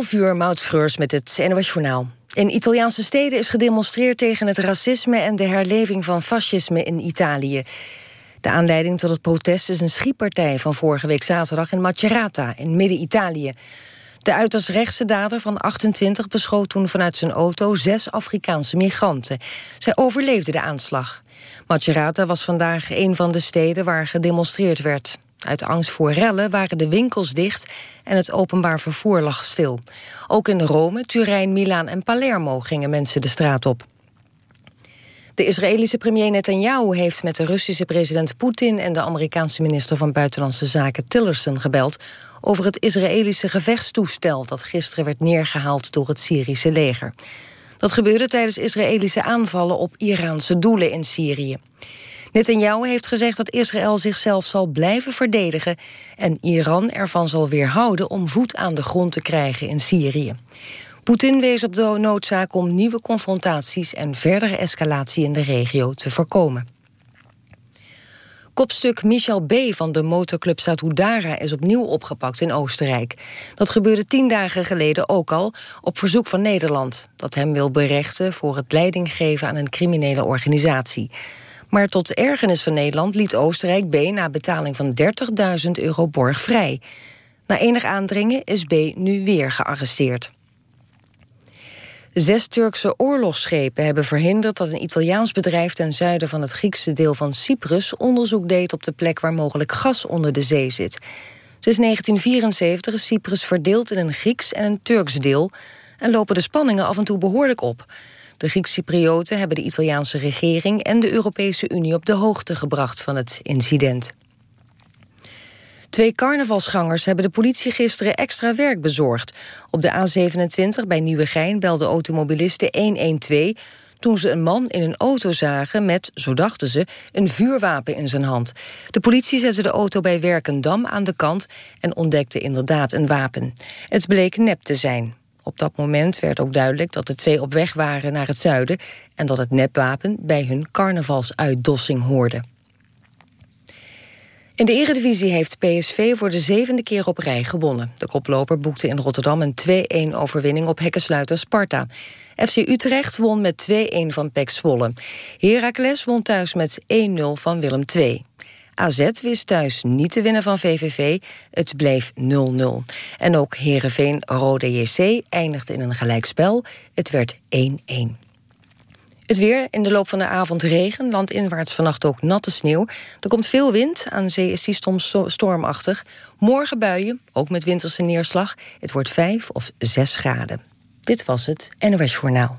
11 uur, Maud met het NOS Journaal. In Italiaanse steden is gedemonstreerd tegen het racisme... en de herleving van fascisme in Italië. De aanleiding tot het protest is een schietpartij van vorige week zaterdag... in Macerata, in midden-Italië. De uiterst rechtse dader van 28 beschoot toen vanuit zijn auto... zes Afrikaanse migranten. Zij overleefden de aanslag. Macerata was vandaag een van de steden waar gedemonstreerd werd. Uit angst voor rellen waren de winkels dicht en het openbaar vervoer lag stil. Ook in Rome, Turijn, Milaan en Palermo gingen mensen de straat op. De Israëlische premier Netanyahu heeft met de Russische president Poetin... en de Amerikaanse minister van Buitenlandse Zaken Tillerson gebeld... over het Israëlische gevechtstoestel dat gisteren werd neergehaald door het Syrische leger. Dat gebeurde tijdens Israëlische aanvallen op Iraanse doelen in Syrië. Netanyahu heeft gezegd dat Israël zichzelf zal blijven verdedigen... en Iran ervan zal weerhouden om voet aan de grond te krijgen in Syrië. Poetin wees op de noodzaak om nieuwe confrontaties... en verdere escalatie in de regio te voorkomen. Kopstuk Michel B. van de motorclub Satudara is opnieuw opgepakt in Oostenrijk. Dat gebeurde tien dagen geleden ook al, op verzoek van Nederland... dat hem wil berechten voor het leiding geven aan een criminele organisatie. Maar tot ergernis van Nederland liet Oostenrijk B... na betaling van 30.000 euro borg vrij. Na enig aandringen is B nu weer gearresteerd. Zes Turkse oorlogsschepen hebben verhinderd dat een Italiaans bedrijf ten zuiden van het Griekse deel van Cyprus onderzoek deed op de plek waar mogelijk gas onder de zee zit. Sinds 1974 is Cyprus verdeeld in een Grieks en een Turks deel en lopen de spanningen af en toe behoorlijk op. De Griek-Cyprioten hebben de Italiaanse regering en de Europese Unie op de hoogte gebracht van het incident. Twee carnavalsgangers hebben de politie gisteren extra werk bezorgd. Op de A27 bij Nieuwegein belden automobilisten 112 toen ze een man in een auto zagen met, zo dachten ze, een vuurwapen in zijn hand. De politie zette de auto bij Werkendam aan de kant en ontdekte inderdaad een wapen. Het bleek nep te zijn. Op dat moment werd ook duidelijk dat de twee op weg waren naar het zuiden... en dat het nepwapen bij hun carnavalsuitdossing hoorde. In de eredivisie heeft PSV voor de zevende keer op rij gewonnen. De koploper boekte in Rotterdam een 2-1 overwinning op hekkensluiter Sparta. FC Utrecht won met 2-1 van PEC Zwolle. Heracles won thuis met 1-0 van Willem II. AZ wist thuis niet te winnen van VVV. Het bleef 0-0. En ook Herenveen-Rode JC eindigde in een gelijkspel. Het werd 1-1. Het weer, in de loop van de avond regen, landinwaarts vannacht ook natte sneeuw. Er komt veel wind, aan zee is die stormachtig. Morgen buien, ook met winterse neerslag. Het wordt 5 of 6 graden. Dit was het NOS Journaal.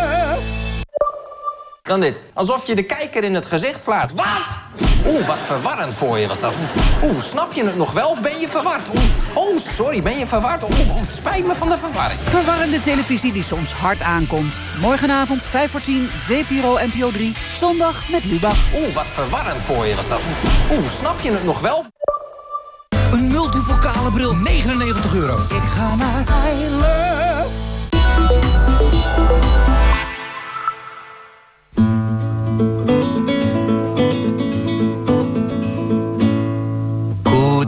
Dan dit. Alsof je de kijker in het gezicht slaat. Wat? Oeh, wat verwarrend voor je was dat. Oeh, snap je het nog wel of ben je verward? Oeh, oh, sorry, ben je verward? Oeh, oh, het spijt me van de verwarring. Verwarrende televisie die soms hard aankomt. Morgenavond 5 voor 10, VPRO NPO 3. Zondag met Lubach. Oeh, wat verwarrend voor je was dat. Oeh, snap je het nog wel? Een multivocale bril, 99 euro. Ik ga naar I Love.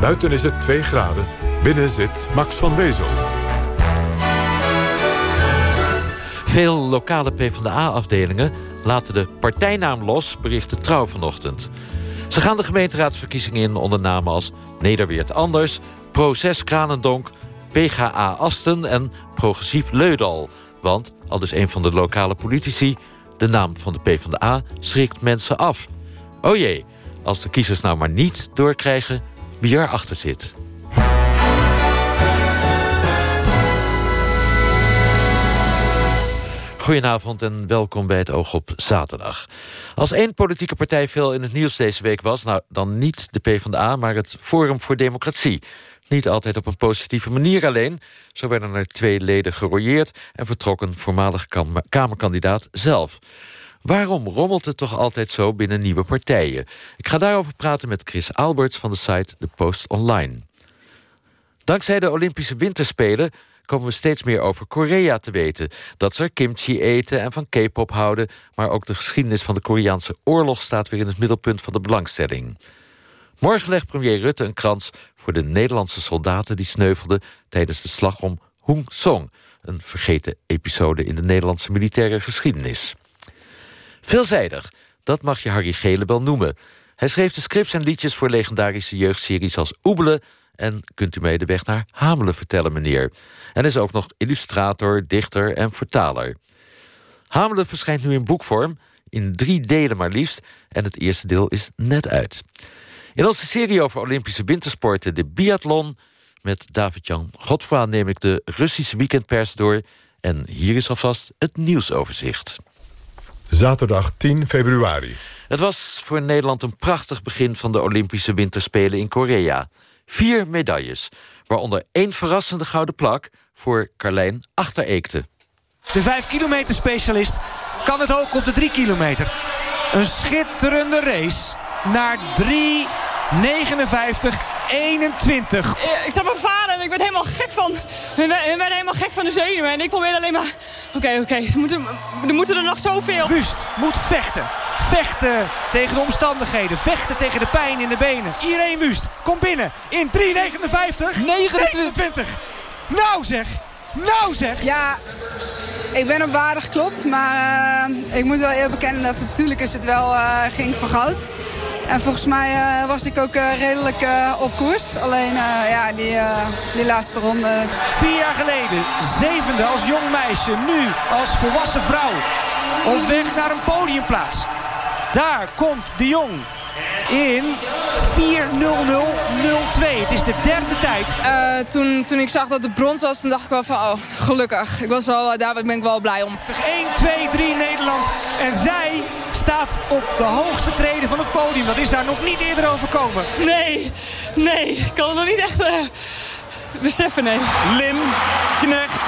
Buiten is het 2 graden. Binnen zit Max van Wezel. Veel lokale PvdA-afdelingen laten de partijnaam los, berichtte Trouw vanochtend. Ze gaan de gemeenteraadsverkiezingen in onder namen als Nederweert Anders... Proces Kranendonk, PGA Asten en Progressief Leudal. Want, al dus een van de lokale politici... de naam van de PvdA schrikt mensen af. Oh jee, als de kiezers nou maar niet doorkrijgen wie erachter zit. Goedenavond en welkom bij het Oog op Zaterdag. Als één politieke partij veel in het nieuws deze week was... nou, dan niet de PvdA, maar het Forum voor Democratie. Niet altijd op een positieve manier alleen. Zo werden er twee leden gerooieerd... en vertrokken voormalig Kamerkandidaat zelf. Waarom rommelt het toch altijd zo binnen nieuwe partijen? Ik ga daarover praten met Chris Alberts van de site The Post Online. Dankzij de Olympische Winterspelen komen we steeds meer over Korea te weten. Dat ze er kimchi eten en van K-pop houden... maar ook de geschiedenis van de Koreaanse oorlog... staat weer in het middelpunt van de belangstelling. Morgen legt premier Rutte een krans voor de Nederlandse soldaten... die sneuvelden tijdens de slag om Hung Song... een vergeten episode in de Nederlandse militaire geschiedenis. Veelzijdig, dat mag je Harry Gele wel noemen. Hij schreef de scripts en liedjes voor legendarische jeugdseries als Oebelen... en Kunt u mij de weg naar Hamelen vertellen, meneer. En is ook nog illustrator, dichter en vertaler. Hamelen verschijnt nu in boekvorm, in drie delen maar liefst... en het eerste deel is net uit. In onze serie over Olympische wintersporten, de biathlon... met David-Jan Godfra neem ik de Russische weekendpers door... en hier is alvast het nieuwsoverzicht. Zaterdag 10 februari. Het was voor Nederland een prachtig begin van de Olympische Winterspelen in Korea. Vier medailles, waaronder één verrassende gouden plak voor Carlijn Achtereekte. De 5 kilometer specialist kan het ook op de 3 kilometer. Een schitterende race naar 3,59 21. Ik zag mijn vader en ik werd helemaal gek van... We werden helemaal gek van de zenuwen. En ik probeerde alleen maar... Oké, oké, ze moeten, er moeten er nog zoveel. Wust moet vechten. Vechten tegen de omstandigheden. Vechten tegen de pijn in de benen. Iedereen Wust, kom binnen in 3,59. 29. Nou zeg, nou zeg. Ja, ik ben op waardig klopt. Maar uh, ik moet wel eerlijk bekennen dat natuurlijk is het wel uh, ging voor goud. En volgens mij uh, was ik ook uh, redelijk uh, op koers. Alleen ja, die, die laatste ronde. Vier jaar geleden, zevende als jong meisje. Nu als volwassen vrouw. Op weg naar een podiumplaats. Daar komt de Jong in 4.00.02. Het is de derde tijd. Uh, toen, toen ik zag dat het brons was, toen dacht ik wel van, oh, gelukkig. Ik was wel, daar ben ik wel blij om. 1, 2, 3 Nederland. En zij staat op de hoogste treden van het podium. Dat is daar nog niet eerder overkomen. Nee, nee. Ik kan het nog niet echt uh, beseffen, nee. Lim, Knecht,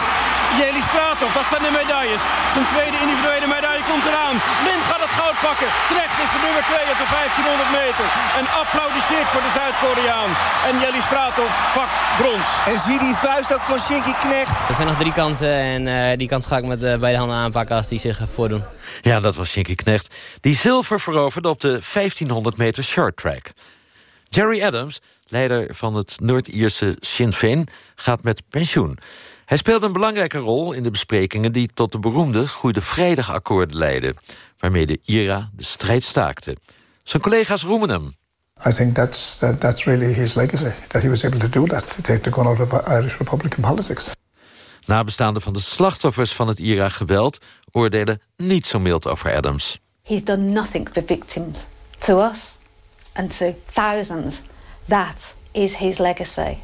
Jeli Stratov, dat zijn de medailles. Zijn tweede individuele medaille komt eraan. Lim gaat het goud pakken. Knecht is de nummer 2 op de 1500 meter. En applaudisseert voor de Zuid-Koreaan. En Jeli Stratov pakt brons. En zie die vuist ook van Shinky Knecht. Er zijn nog drie kansen en uh, die kans ga ik met uh, beide handen aanpakken als die zich voordoen. Ja, dat was Shinky Knecht. Die zilver veroverde op de 1500 meter short track. Jerry Adams, leider van het Noord-Ierse Sinn Féin, gaat met pensioen. Hij speelde een belangrijke rol in de besprekingen... die tot de beroemde Goede Vrijdagakkoorden leidden... waarmee de IRA de strijd staakte. Zijn collega's roemen hem. I think that's, that, that's really his legacy. That he was able to do that. To take the gun out of Irish Republican politics. Nabestaanden van de slachtoffers van het IRA-geweld... oordelen niet zo mild over Adams. He's done nothing for victims. To us and to thousands. That is his legacy.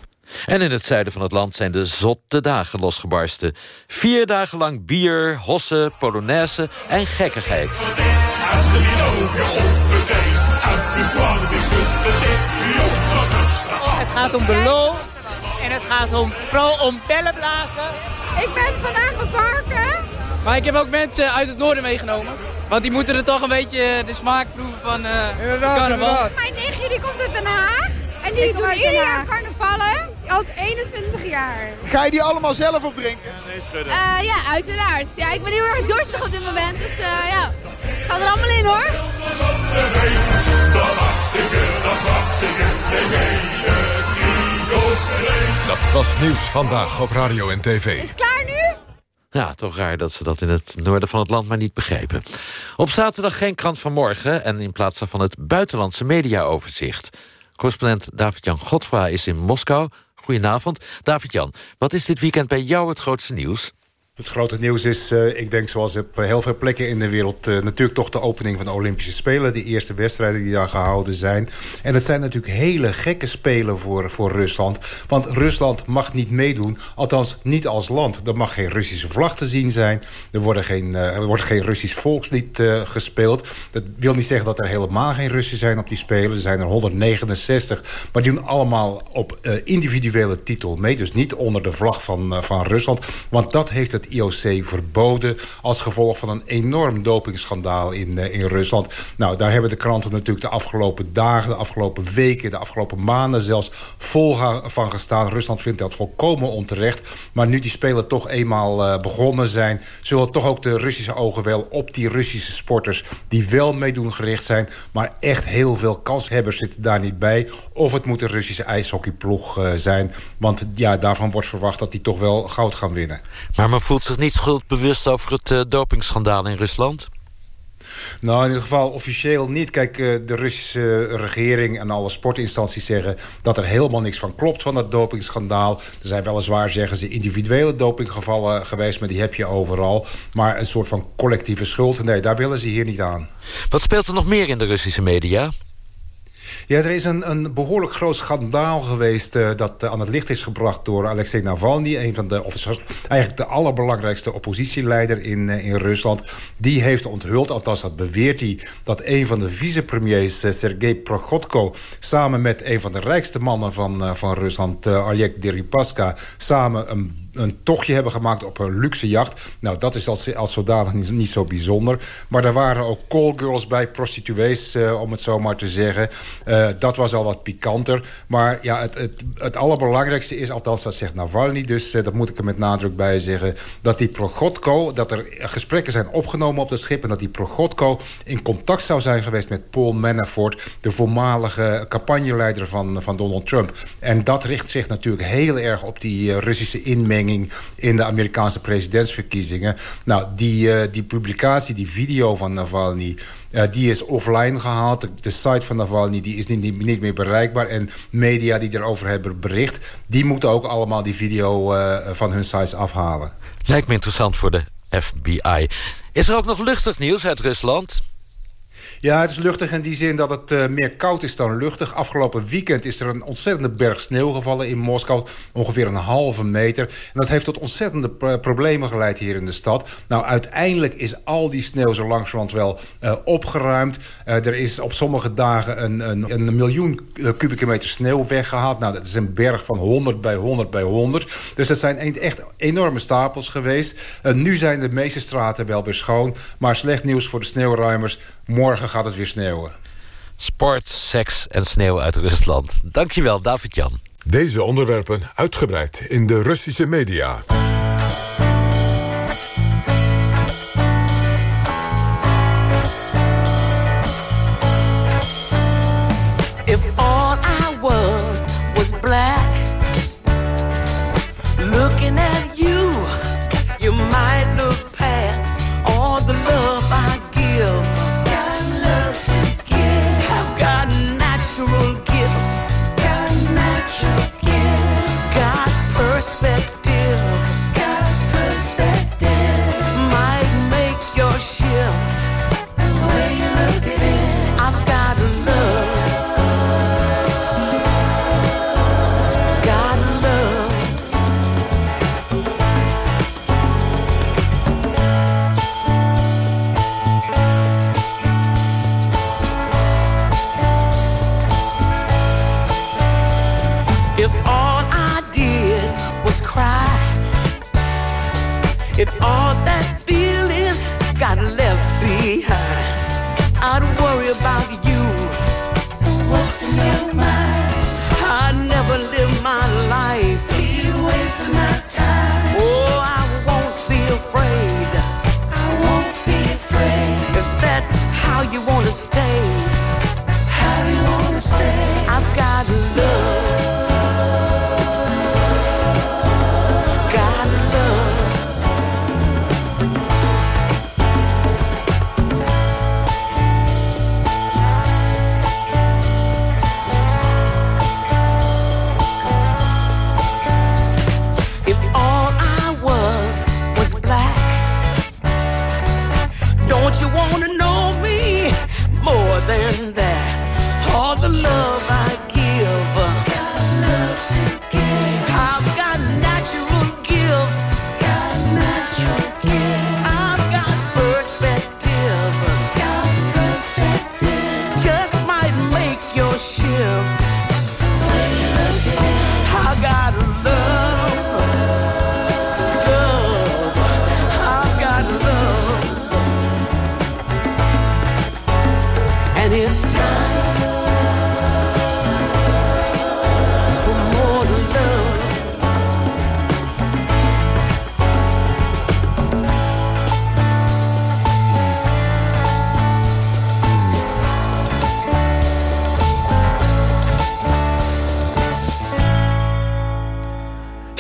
En in het zuiden van het land zijn de zotte dagen losgebarsten. Vier dagen lang bier, hossen, polonaise en gekkigheid. Het gaat om beloof En het gaat om, vooral om bellen blazen. Ik ben vandaag een varken. Maar ik heb ook mensen uit het noorden meegenomen. Want die moeten er toch een beetje de smaak proeven van uh, carnaval. Mijn nichtje die komt uit Den Haag. En die doen ieder jaar carnavallen. Al 21 jaar. Ga je die allemaal zelf opdrinken? Nee, schudden. Uh, ja, uiteraard. Ja, ik ben heel erg dorstig op dit moment. Dus uh, ja, het gaat er allemaal in hoor. Dat was nieuws vandaag op radio en tv. Is het klaar nu? Ja, toch raar dat ze dat in het noorden van het land maar niet begrepen. Op zaterdag geen krant van morgen... en in plaats daarvan het buitenlandse mediaoverzicht. Correspondent David-Jan Godfra is in Moskou. Goedenavond. David-Jan, wat is dit weekend bij jou het grootste nieuws? Het grote nieuws is, uh, ik denk zoals op heel veel plekken in de wereld... Uh, natuurlijk toch de opening van de Olympische Spelen. De eerste wedstrijden die daar gehouden zijn. En dat zijn natuurlijk hele gekke spelen voor, voor Rusland. Want Rusland mag niet meedoen, althans niet als land. Er mag geen Russische vlag te zien zijn. Er, worden geen, er wordt geen Russisch volkslied gespeeld. Dat wil niet zeggen dat er helemaal geen Russen zijn op die Spelen. Er zijn er 169, maar die doen allemaal op individuele titel mee. Dus niet onder de vlag van, van Rusland. Want dat heeft het IOC verboden... als gevolg van een enorm dopingschandaal in, uh, in Rusland. Nou, daar hebben de kranten natuurlijk de afgelopen dagen... de afgelopen weken, de afgelopen maanden zelfs vol van gestaan. Rusland vindt dat volkomen onterecht. Maar nu die Spelen toch eenmaal uh, begonnen zijn... zullen toch ook de Russische ogen wel op die Russische sporters... die wel meedoen gericht zijn... maar echt heel veel kanshebbers zitten daar niet bij. Of het moet een Russische ijshockeyploeg uh, zijn. Want ja, daarvan wordt verwacht dat die toch wel goud gaan winnen. Maar men voelt zich niet schuldbewust over het uh, dopingschandaal in Rusland? Nou, in ieder geval officieel niet. Kijk, de Russische regering en alle sportinstanties zeggen... dat er helemaal niks van klopt van dat dopingschandaal. Er zijn weliswaar, zeggen ze, individuele dopinggevallen geweest... maar die heb je overal. Maar een soort van collectieve schuld, nee, daar willen ze hier niet aan. Wat speelt er nog meer in de Russische media? Ja, er is een, een behoorlijk groot schandaal geweest... Uh, dat uh, aan het licht is gebracht door Alexei Navalny... een van de, eigenlijk de allerbelangrijkste oppositieleider in, uh, in Rusland. Die heeft onthuld, althans dat beweert hij... dat een van de vicepremiers, Sergei Prokhotko... samen met een van de rijkste mannen van, van Rusland, Oleg Deripaska... samen een een tochtje hebben gemaakt op een luxe jacht. Nou, dat is als, als zodanig niet, niet zo bijzonder. Maar er waren ook callgirls bij, prostituees, uh, om het zo maar te zeggen. Uh, dat was al wat pikanter. Maar ja, het, het, het allerbelangrijkste is, althans dat zegt Navalny... dus uh, dat moet ik er met nadruk bij zeggen... dat die Progotko, dat er gesprekken zijn opgenomen op het schip... en dat die Progotko in contact zou zijn geweest met Paul Manafort... de voormalige campagneleider van, van Donald Trump. En dat richt zich natuurlijk heel erg op die Russische inmenging in de Amerikaanse presidentsverkiezingen. Nou, die, uh, die publicatie, die video van Navalny... Uh, die is offline gehaald. De, site van Navalny die is niet, niet, meer bereikbaar. En media die erover hebben bericht... die moeten ook allemaal die video uh, van hun sites afhalen. Lijkt me interessant voor de FBI. Is er ook nog luchtig nieuws uit Rusland? Ja, het is luchtig in die zin dat het uh, meer koud is dan luchtig. Afgelopen weekend is er een ontzettende berg sneeuw gevallen in Moskou. Ongeveer een halve meter. En dat heeft tot ontzettende problemen geleid hier in de stad. Nou, uiteindelijk is al die sneeuw zo langzamerhand wel uh, opgeruimd. Uh, er is op sommige dagen een, een, een miljoen kubieke meter sneeuw weggehaald. Nou, dat is een berg van 100 bij 100 bij 100. Dus dat zijn echt enorme stapels geweest. nu zijn de meeste straten wel weer schoon. Maar slecht nieuws voor de sneeuwruimers. Morgen gaat het weer sneeuwen. Sport, seks en sneeuw uit Rusland. Dankjewel, David-Jan. Deze onderwerpen uitgebreid in de Russische media.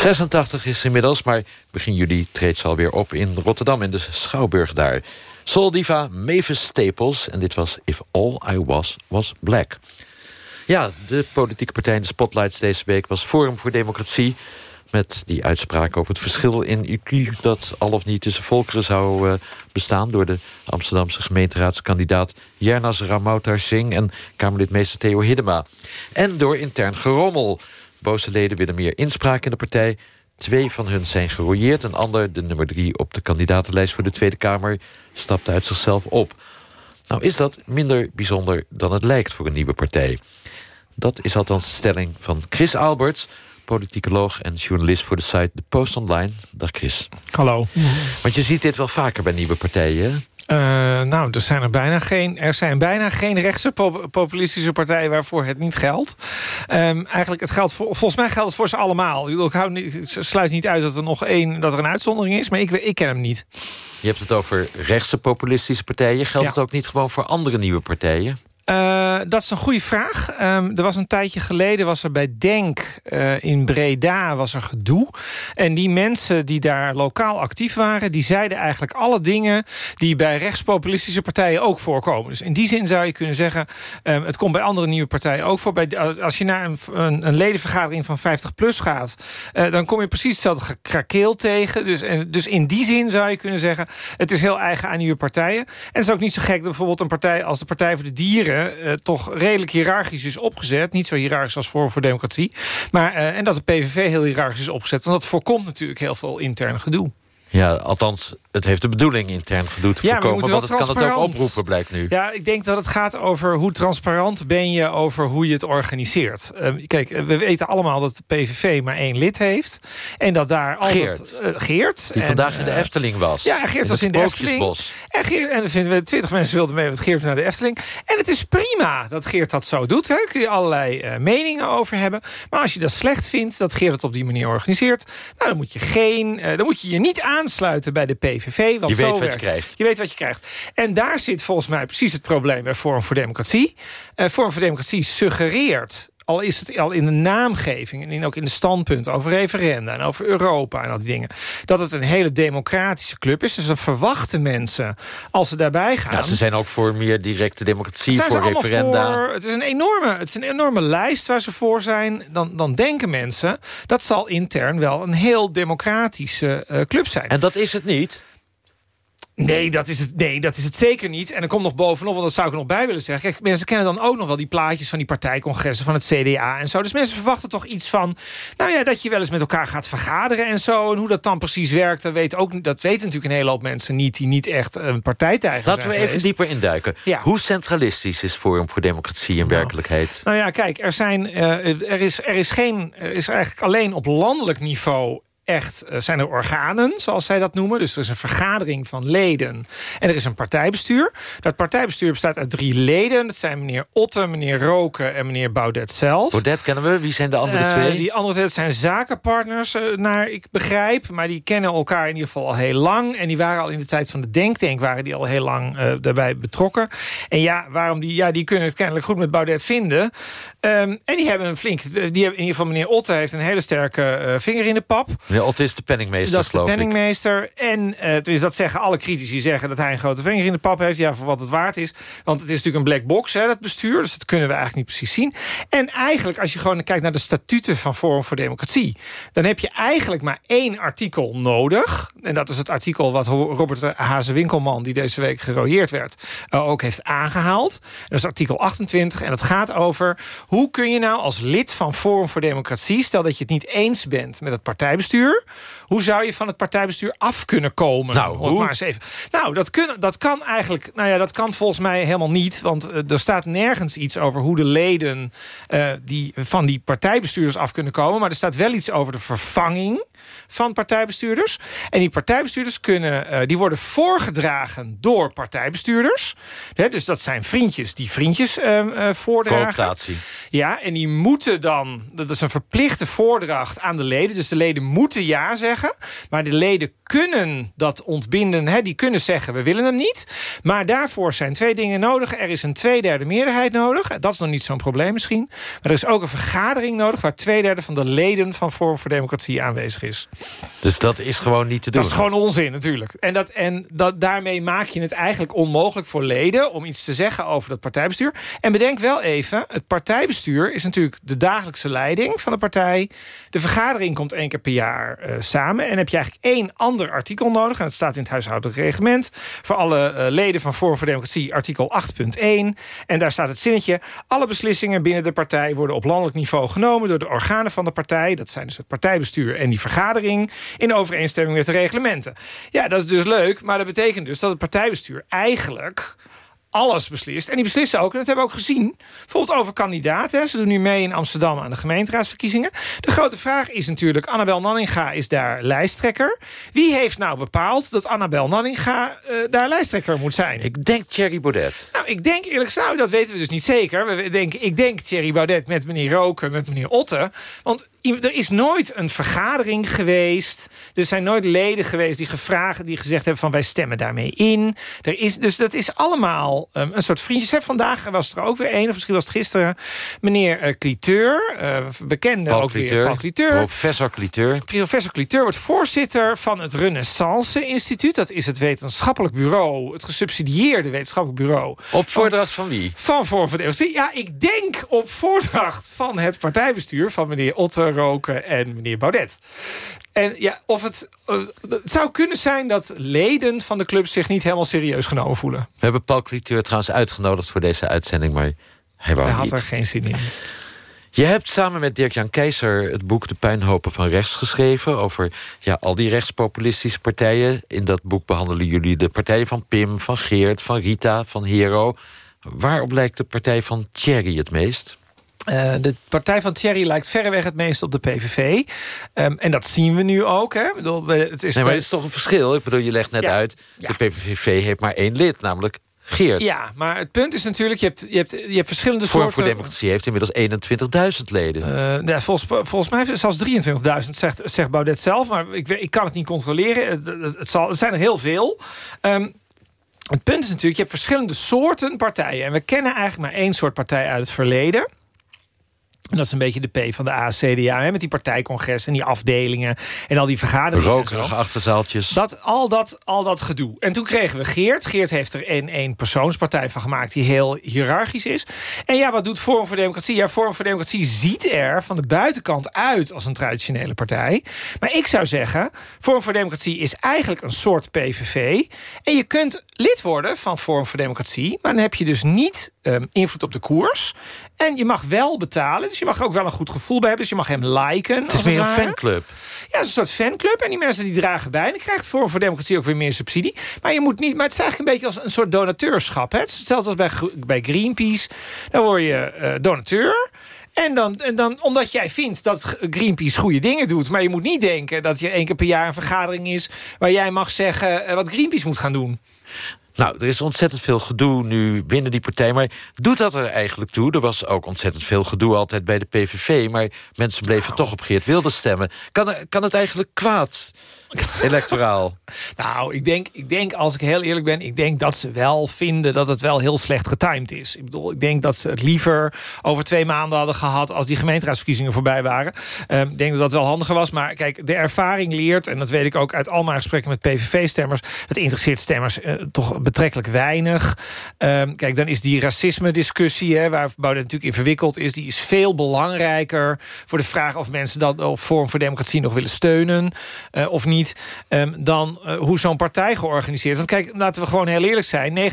...86 is inmiddels, maar begin juli treedt ze alweer op in Rotterdam... in de Schouwburg daar. Soul diva Mavis Staples en dit was If All I Was Was Black. Ja, de politieke partij in de spotlights deze week was Forum voor Democratie... met die uitspraak over het verschil in IQ... dat al of niet tussen volkeren zou eh, bestaan... door de Amsterdamse gemeenteraadskandidaat Jernas Ramautar Singh... en Kamerlid meester Theo Hiddema. En door intern gerommel. Boze leden willen meer inspraak in de partij. Twee van hun zijn gerouilleerd. Een ander, de nummer drie op de kandidatenlijst voor de Tweede Kamer... stapte uit zichzelf op. Nou is dat minder bijzonder dan het lijkt voor een nieuwe partij. Dat is althans de stelling van Chris Alberts... politicoloog en journalist voor de site The Post Online. Dag Chris. Hallo. Want je ziet dit wel vaker bij nieuwe partijen, Eh, nou, er zijn er bijna geen, er zijn bijna geen rechtse pop- populistische partijen waarvoor het niet geldt. Ehm, eigenlijk, het geldt voor, volgens mij geldt het voor ze allemaal. Ik, bedoel, niet, ik sluit niet uit dat er nog één, dat er een uitzondering is, maar ik, ik ken hem niet. Je hebt het over rechtse populistische partijen. Geldt Ja. het ook niet gewoon voor andere nieuwe partijen? Eh, dat is een goede vraag. Ehm, er was een tijdje geleden was er bij Denk eh, in Breda was er gedoe. En die mensen die daar lokaal actief waren... die zeiden eigenlijk alle dingen die bij rechtspopulistische partijen ook voorkomen. Dus in die zin zou je kunnen zeggen... ehm, het komt bij andere nieuwe partijen ook voor. Bij, als je naar een, een, een ledenvergadering van 50PLUS gaat... eh, dan kom je precies hetzelfde gekrakeel tegen. Dus, en, dus in die zin zou je kunnen zeggen... het is heel eigen aan nieuwe partijen. En het is ook niet zo gek dat bijvoorbeeld een partij als de Partij voor de Dieren... eh, toch redelijk hiërarchisch is opgezet. Niet zo hiërarchisch als Forum voor Democratie. Maar, eh, en dat de PVV heel hiërarchisch is opgezet. Want dat voorkomt natuurlijk heel veel intern gedoe. Ja, althans, het heeft de bedoeling intern gedoe te Ja, voorkomen... want het kan het ook oproepen, blijkt nu. Ja, ik denk dat het gaat over hoe transparant ben je over hoe je het organiseert. Ehm, kijk, we weten allemaal dat de PVV maar één lid heeft. En dat daar altijd... Geert. eh, Geert. Die En, vandaag in de eh, Efteling was. Ja, Geert was het in de Efteling. En, Geert, en vinden we twintig mensen wilden mee met Geert naar de Efteling. En het is prima dat Geert dat zo doet. Hè. Kun je allerlei eh, meningen over hebben. Maar als je dat slecht vindt, dat Geert het op die manier organiseert... Nou, dan moet je geen, eh, dan moet je je niet aansluiten bij de PVV. Want Je zo weet wat je krijgt. Je weet wat je krijgt. En daar zit volgens mij precies het probleem bij Forum voor Democratie. Eh Forum voor Democratie suggereert al is het al in de naamgeving en in, ook in de standpunt over referenda en over Europa en al die dingen, dat het een hele democratische club is. Dus dan verwachten mensen, als ze daarbij gaan... Ja, ze zijn ook voor meer directe democratie, Zijn voor referenda. voor- het, is een enorme, het is een enorme lijst waar ze voor zijn. Dan, dan denken mensen, dat zal intern wel een heel democratische eh, club zijn. En dat is het niet? Nee dat, is het, nee, dat is het zeker niet. En er komt nog bovenop, want dat zou ik er nog bij willen zeggen. Kijk, mensen kennen dan ook nog wel die plaatjes van die partijcongressen van het CDA en zo. Dus mensen verwachten toch iets van, nou ja, dat je wel eens met elkaar gaat vergaderen en zo. En hoe dat dan precies werkt, dat weten, ook, dat weten natuurlijk een hele hoop mensen niet die niet echt een partijtijger Laten zijn we even geweest. dieper induiken. Ja. Hoe centralistisch is Forum voor Democratie in werkelijkheid? Nou ja, kijk, er, zijn, eh, er, is, er, is geen, er is eigenlijk alleen op landelijk niveau echt eh, zijn er organen, zoals zij dat noemen. Dus er is een vergadering van leden. En er is een partijbestuur. Dat partijbestuur bestaat uit drie leden. Dat zijn meneer Otte, meneer Roken en meneer Baudet zelf. Baudet kennen we. Wie zijn de andere Eh, twee? die andere twee zijn zakenpartners, eh, naar ik begrijp. Maar die kennen elkaar in ieder geval al heel lang. En die waren al in de tijd van de Denktank... waren die al heel lang daarbij betrokken. En ja, waarom die, ja, die kunnen het kennelijk goed met Baudet vinden. Ehm, en die hebben een flink... Die hebben, in ieder geval meneer Otte heeft een hele sterke eh, vinger in de pap. Meneer Otte is de penningmeester, Dat is de ik. penningmeester. En eh, dus dat zeggen alle critici zeggen dat hij een grote vinger in de pap heeft. Ja, voor wat het waard is. Want het is natuurlijk een black box, hè, dat bestuur. Dus dat kunnen we eigenlijk niet precies zien. En eigenlijk, als je gewoon kijkt naar de statuten van Forum voor Democratie... dan heb je eigenlijk maar één artikel nodig. En dat is het artikel wat Robert Hazen-Winkelman... die deze week gerooieerd werd, eh, ook heeft aangehaald. Dat is artikel 28. En dat gaat over hoe kun je nou als lid van Forum voor Democratie... stel dat je het niet eens bent met het partijbestuur... hoe zou je van het partijbestuur af kunnen komen? Nou, hoe? maar eens even. Nou, dat, kun, dat kan eigenlijk... Nou ja, dat kan volgens mij helemaal niet. Want eh, er staat nergens iets over hoe de leden... eh, die van die partijbestuurders af kunnen komen. Maar er staat wel iets over de vervanging van partijbestuurders. En die partijbestuurders kunnen, eh, die worden voorgedragen door partijbestuurders. Dus dat zijn vriendjes die vriendjes eh, voordragen. Cooptatie. Ja, en die moeten dan... Dat is een verplichte voordracht aan de leden. Dus de leden moeten ja zeggen. Maar de leden kunnen dat ontbinden. Die kunnen zeggen, we willen hem niet. Maar daarvoor zijn twee dingen nodig. Er is een tweederde meerderheid nodig. Dat is nog niet zo'n probleem misschien. Maar er is ook een vergadering nodig... waar twee derde van de leden van Forum voor Democratie aanwezig is. Dus dat is gewoon niet te doen. Dat is gewoon onzin natuurlijk. En, dat, en dat, daarmee maak je het eigenlijk onmogelijk voor leden... om iets te zeggen over dat partijbestuur. En bedenk wel even, het partijbestuur is natuurlijk de dagelijkse leiding van de partij. De vergadering komt één keer per jaar eh, samen. En heb je eigenlijk één ander artikel nodig. En dat staat in het huishoudelijk reglement. Voor alle eh, leden van Forum voor Democratie, artikel 8.1. En daar staat het zinnetje... alle beslissingen binnen de partij worden op landelijk niveau genomen... door de organen van de partij. Dat zijn dus het partijbestuur en die vergadering... in overeenstemming met de reglementen. Ja, dat is dus leuk, maar dat betekent dus dat het partijbestuur eigenlijk alles beslist. En die beslissen ook, en dat hebben we ook gezien... bijvoorbeeld over kandidaten. hè. Ze doen nu mee in Amsterdam aan de gemeenteraadsverkiezingen. De grote vraag is natuurlijk... Annabel Nanninga is daar lijsttrekker. Wie heeft nou bepaald dat Annabel Nanninga eh, daar lijsttrekker moet zijn? Ik denk Thierry Baudet. Nou, ik denk eerlijk gezegd, dat weten we dus niet zeker. We denken, ik denk Thierry Baudet met meneer Roken, met meneer Otte. Want er is nooit een vergadering geweest. Er zijn nooit leden geweest die gevraagd, die gezegd hebben van wij stemmen daarmee in. Er is, dus dat is allemaal um, een soort vriendjes. Hè, vandaag was er ook weer een, of misschien was het gisteren, meneer eh, Cliteur, eh, bekende Paul ook weer. Paul Cliteur. Professor Cliteur. Professor Cliteur wordt voorzitter van het Renaissance Instituut. Dat is het wetenschappelijk bureau, het gesubsidieerde wetenschappelijk bureau. Op voordracht van wie? Van Forum voor Democratie. Ja, ik denk op voordracht van het partijbestuur... van meneer Otte Roken en meneer Baudet. En ja, of het, eh, het zou kunnen zijn dat leden van de club... zich niet helemaal serieus genomen voelen. We hebben Paul Cliteur trouwens uitgenodigd voor deze uitzending, maar hij wou Hij had niet. er geen zin in. Je hebt samen met Dirk-Jan Keizer het boek De Puinhopen van Rechts geschreven... over ja, al die rechtspopulistische partijen. In dat boek behandelen jullie de partijen van Pim, van Geert, van Rita, van Hero. Waarop lijkt de partij van Thierry het meest? Eh, de partij van Thierry lijkt verreweg het meest op de PVV. Ehm, en dat zien we nu ook. Hè? Bedoel, het is Nee, maar het is toch een verschil? Ik bedoel, je legt net Ja. uit... de PVV heeft maar één lid, namelijk Geert. Ja, maar het punt is natuurlijk... je hebt, je hebt, je hebt verschillende soorten... voor Democratie heeft inmiddels 21.000 leden. Eh, ja, volgens, volgens mij zelfs 23.000, zegt, zegt Baudet zelf. Maar ik, ik kan het niet controleren. Het, het, het zal, er zijn er heel veel. Ehm, het punt is natuurlijk, je hebt verschillende soorten partijen. En we kennen eigenlijk maar één soort partij uit het verleden. En dat is een beetje de P van de ACDA. Hè, met die partijcongressen en die afdelingen. En al die vergaderingen. Rokerige achterzaaltjes. Dat, al, dat, al dat gedoe. En toen kregen we Geert. Geert heeft er een, een persoonspartij van gemaakt die heel hiërarchisch is. En ja, wat doet Forum voor Democratie? Ja, Forum voor Democratie ziet er van de buitenkant uit als een traditionele partij. Maar ik zou zeggen, Forum voor Democratie is eigenlijk een soort PVV. En je kunt lid worden van Forum voor Democratie. Maar dan heb je dus niet ehm, invloed op de koers. En je mag wel betalen. Dus je mag er ook wel een goed gevoel bij hebben. Dus je mag hem liken. Het is meer een fanclub. Ja, het is een soort fanclub. En die mensen die dragen bij. En dan krijgt Forum voor Democratie ook weer meer subsidie. Maar je moet niet. Maar het is eigenlijk een beetje als een soort donateurschap. Hè? Het is hetzelfde als bij, bij Greenpeace. Dan word je eh, donateur. En dan, en dan, omdat jij vindt dat Greenpeace goede dingen doet. Maar je moet niet denken dat je één keer per jaar een vergadering is... waar jij mag zeggen eh, wat Greenpeace moet gaan doen. Nou, er is ontzettend veel gedoe nu binnen die partij. Maar doet dat er eigenlijk toe? Er was ook ontzettend veel gedoe altijd bij de PVV... maar mensen bleven toch op Geert Wilders stemmen. Kan, kan het eigenlijk kwaad? electoraal? nou, ik denk, ik denk, als ik heel eerlijk ben... ik denk dat ze wel vinden dat het wel heel slecht getimed is. Ik bedoel, ik denk dat ze het liever over twee maanden hadden gehad... als die gemeenteraadsverkiezingen voorbij waren. Ehm, ik denk dat dat wel handiger was. Maar kijk, de ervaring leert... en dat weet ik ook uit al mijn gesprekken met PVV-stemmers... het interesseert stemmers eh, toch betrekkelijk weinig. Ehm, kijk, dan is die racisme-discussie... waar Baudet natuurlijk in verwikkeld is... die is veel belangrijker voor de vraag of mensen... dat of Forum voor Democratie nog willen steunen uh, of niet Ehm, dan uh, hoe zo'n partij georganiseerd is. Want kijk, laten we gewoon heel eerlijk zijn.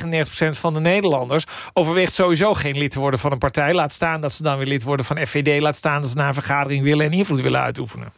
99% van de Nederlanders overweegt sowieso geen lid te worden van een partij. Laat staan dat ze dan weer lid worden van FVD. Laat staan dat ze na een vergadering willen en invloed willen uitoefenen.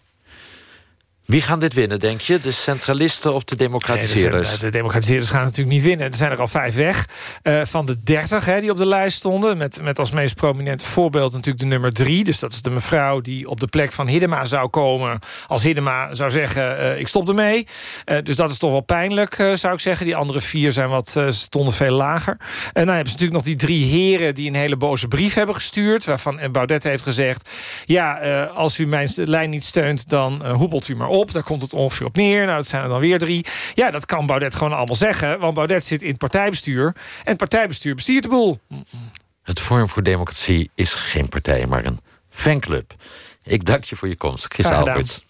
Wie gaan dit winnen, denk je? De centralisten of de democratiseerders? De, de, democratiseerders gaan natuurlijk niet winnen. Er zijn er al vijf weg. Uh, van de dertig die op de lijst stonden. Met, met als meest prominente voorbeeld natuurlijk de nummer drie. Dus dat is de mevrouw die op de plek van Hiddema zou komen. Als Hiddema zou zeggen, uh, ik stop ermee. Uh, dus dat is toch wel pijnlijk, zou ik zeggen. Die andere vier zijn wat, stonden veel lager. En dan hebben ze natuurlijk nog die drie heren... die een hele boze brief hebben gestuurd. Waarvan Baudet heeft gezegd... ja, als u mijn lijn niet steunt, dan hoepelt u maar op. Daar komt het ongeveer op neer. Nou, dat zijn er dan weer drie. Ja, dat kan Baudet gewoon allemaal zeggen. Want Baudet zit in het partijbestuur. En het partijbestuur bestuurt de boel. Het Forum voor Democratie is geen partij, maar een fanclub. Ik dank je voor je komst, Chris Alberts.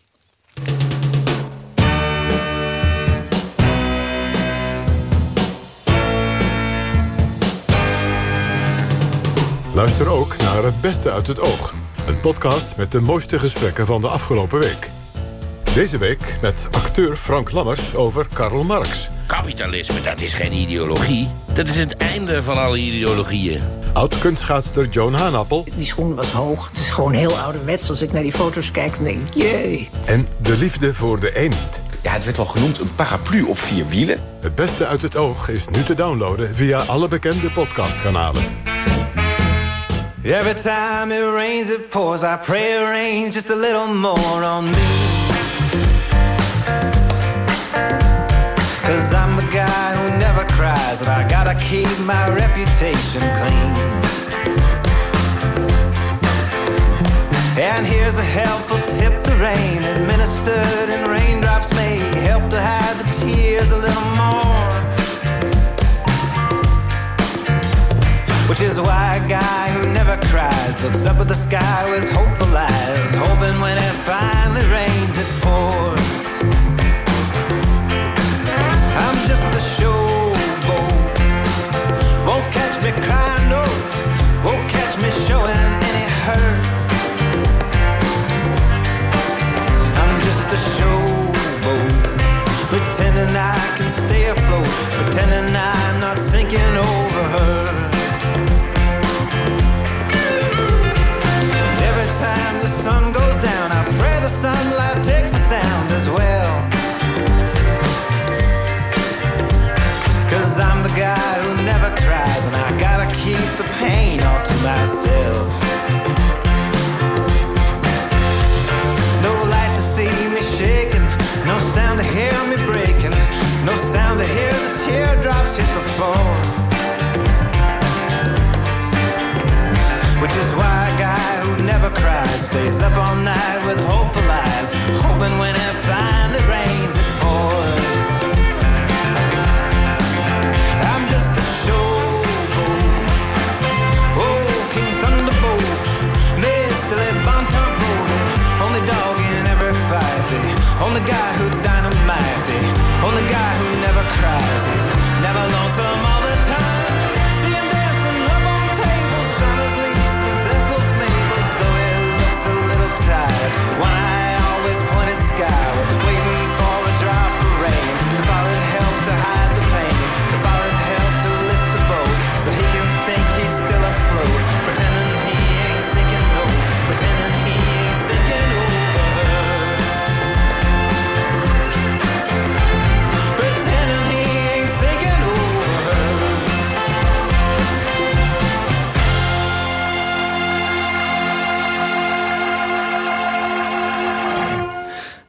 Luister ook naar Het Beste uit het Oog. Een podcast met de mooiste gesprekken van de afgelopen week. Deze week met acteur Frank Lammers over Karl Marx. Kapitalisme, dat is geen ideologie. Dat is het einde van alle ideologieën. Oud-kunstschaatster Joan Haanappel. Die schoen was hoog. Het is gewoon heel ouderwets. Als ik naar die foto's kijk, dan denk ik, jee. En de liefde voor de eend. Ja, het werd wel genoemd een paraplu op vier wielen. Het beste uit het oog is nu te downloaden via alle bekende podcastkanalen. Every time it rains, it pours. I pray it rains just a little more on me. Cause I'm the guy who never cries, and I gotta keep my reputation clean. And here's a helpful tip the rain administered in raindrops may help to hide the tears a little more. Which is why a guy who never cries looks up at the sky with hopeful eyes, hoping when it finally rains, it pours.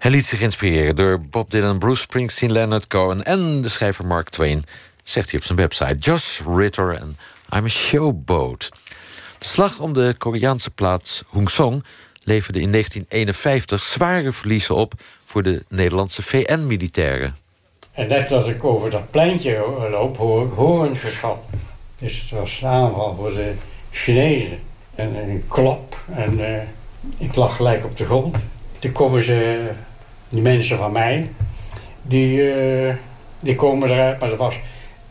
Hij liet zich inspireren door Bob Dylan, Bruce Springsteen, Leonard Cohen... en de schrijver Mark Twain, zegt hij op zijn website. Josh Ritter en I'm a Showboat. De slag om de Koreaanse plaats Hungsong leverde in 1951 zware verliezen op... voor de Nederlandse VN-militairen. En net als ik over dat pleintje loop, hoor ik hoorngeschat. Dus het was een aanval voor de Chinezen. En een klap. En eh, ik lag gelijk op de grond. Toen komen ze, die mensen van mij, die, eh, die komen eruit. Maar dat was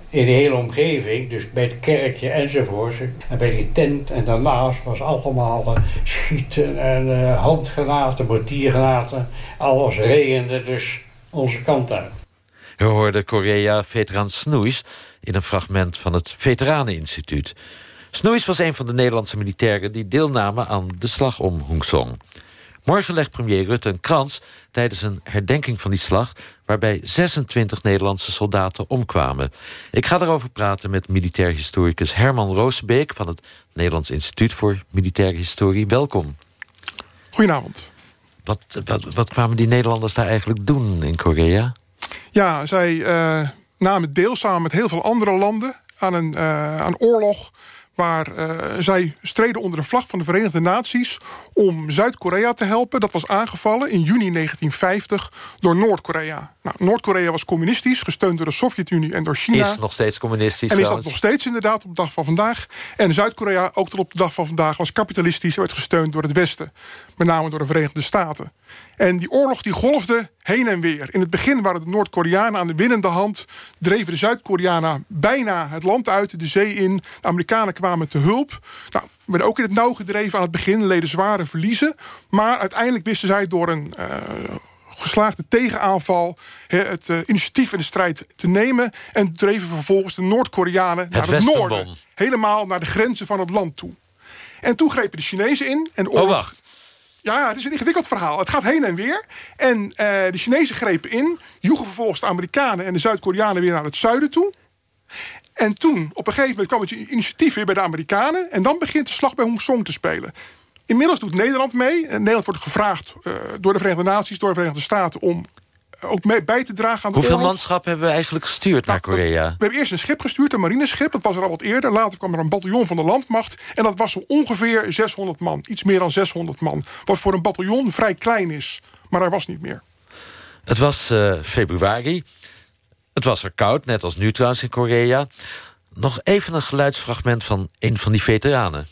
in de hele omgeving, dus bij het kerkje enzovoort. En bij die tent en daarnaast was allemaal eh, schieten en eh, handgranaten, mortiergranaten. Alles regende dus onze kant uit. U hoorde Korea-veteraan Snoeis in een fragment van het Veteraneninstituut. Snoeis was een van de Nederlandse militairen... die deelnamen aan de slag om Hungsong. Morgen legt premier Rutte een krans tijdens een herdenking van die slag... waarbij 26 Nederlandse soldaten omkwamen. Ik ga daarover praten met militair historicus Herman Roosbeek... van het Nederlands Instituut voor Militaire Historie. Welkom. Goedenavond. Wat, wat, wat kwamen die Nederlanders daar eigenlijk doen in Korea? Ja, zij eh, namen deel samen met heel veel andere landen aan een uh, aan oorlog waar uh, zij streden onder de vlag van de Verenigde Naties om Zuid-Korea te helpen. Dat was aangevallen in juni 1950 door Noord-Korea. Nou, Noord-Korea was communistisch, gesteund door de Sovjet-Unie en door China. Is nog steeds communistisch. En is dat nog steeds inderdaad op de dag van vandaag. En Zuid-Korea, ook tot op de dag van vandaag, was kapitalistisch en werd gesteund door het Westen. Met name door de Verenigde Staten. En die oorlog die golfde heen en weer. In het begin waren de Noord-Koreanen aan de winnende hand. Dreven de Zuid-Koreanen bijna het land uit, de zee in. De Amerikanen kwamen te hulp. Nou, werden ook in het nauw gedreven aan het begin. Leden zware verliezen. Maar uiteindelijk wisten zij door een... Uh, geslaagde tegenaanval het uh, initiatief in de strijd te nemen... en dreven vervolgens de Noord-Koreanen naar het noorden. Helemaal naar de grenzen van het land toe. En toen grepen de Chinezen in. En de oorlog... Oh, wacht. Ja, het is een ingewikkeld verhaal. Het gaat heen en weer. En uh, de Chinezen grepen in, joegen vervolgens de Amerikanen en de Zuid-Koreanen weer naar het zuiden toe. En toen, op een gegeven moment, kwam het initiatief weer bij de Amerikanen. En dan begint de slag bij Hong te spelen. Inmiddels doet Nederland mee. Nederland wordt gevraagd uh, door de Verenigde Naties, door de Verenigde Staten... om ook mee bij te dragen aan de Hoeveel oorlog. manschap hebben we eigenlijk gestuurd naar Nou, Korea? We hebben eerst een schip gestuurd, een marineschip. Dat was er al wat eerder. Later kwam er een bataljon van de landmacht. En dat was zo ongeveer 600 man. Iets meer dan 600 man. Wat voor een bataljon vrij klein is. Maar hij was niet meer. Het was uh, februari. Het was er koud, net als nu trouwens in Korea. Nog even een geluidsfragment van een van die veteranen.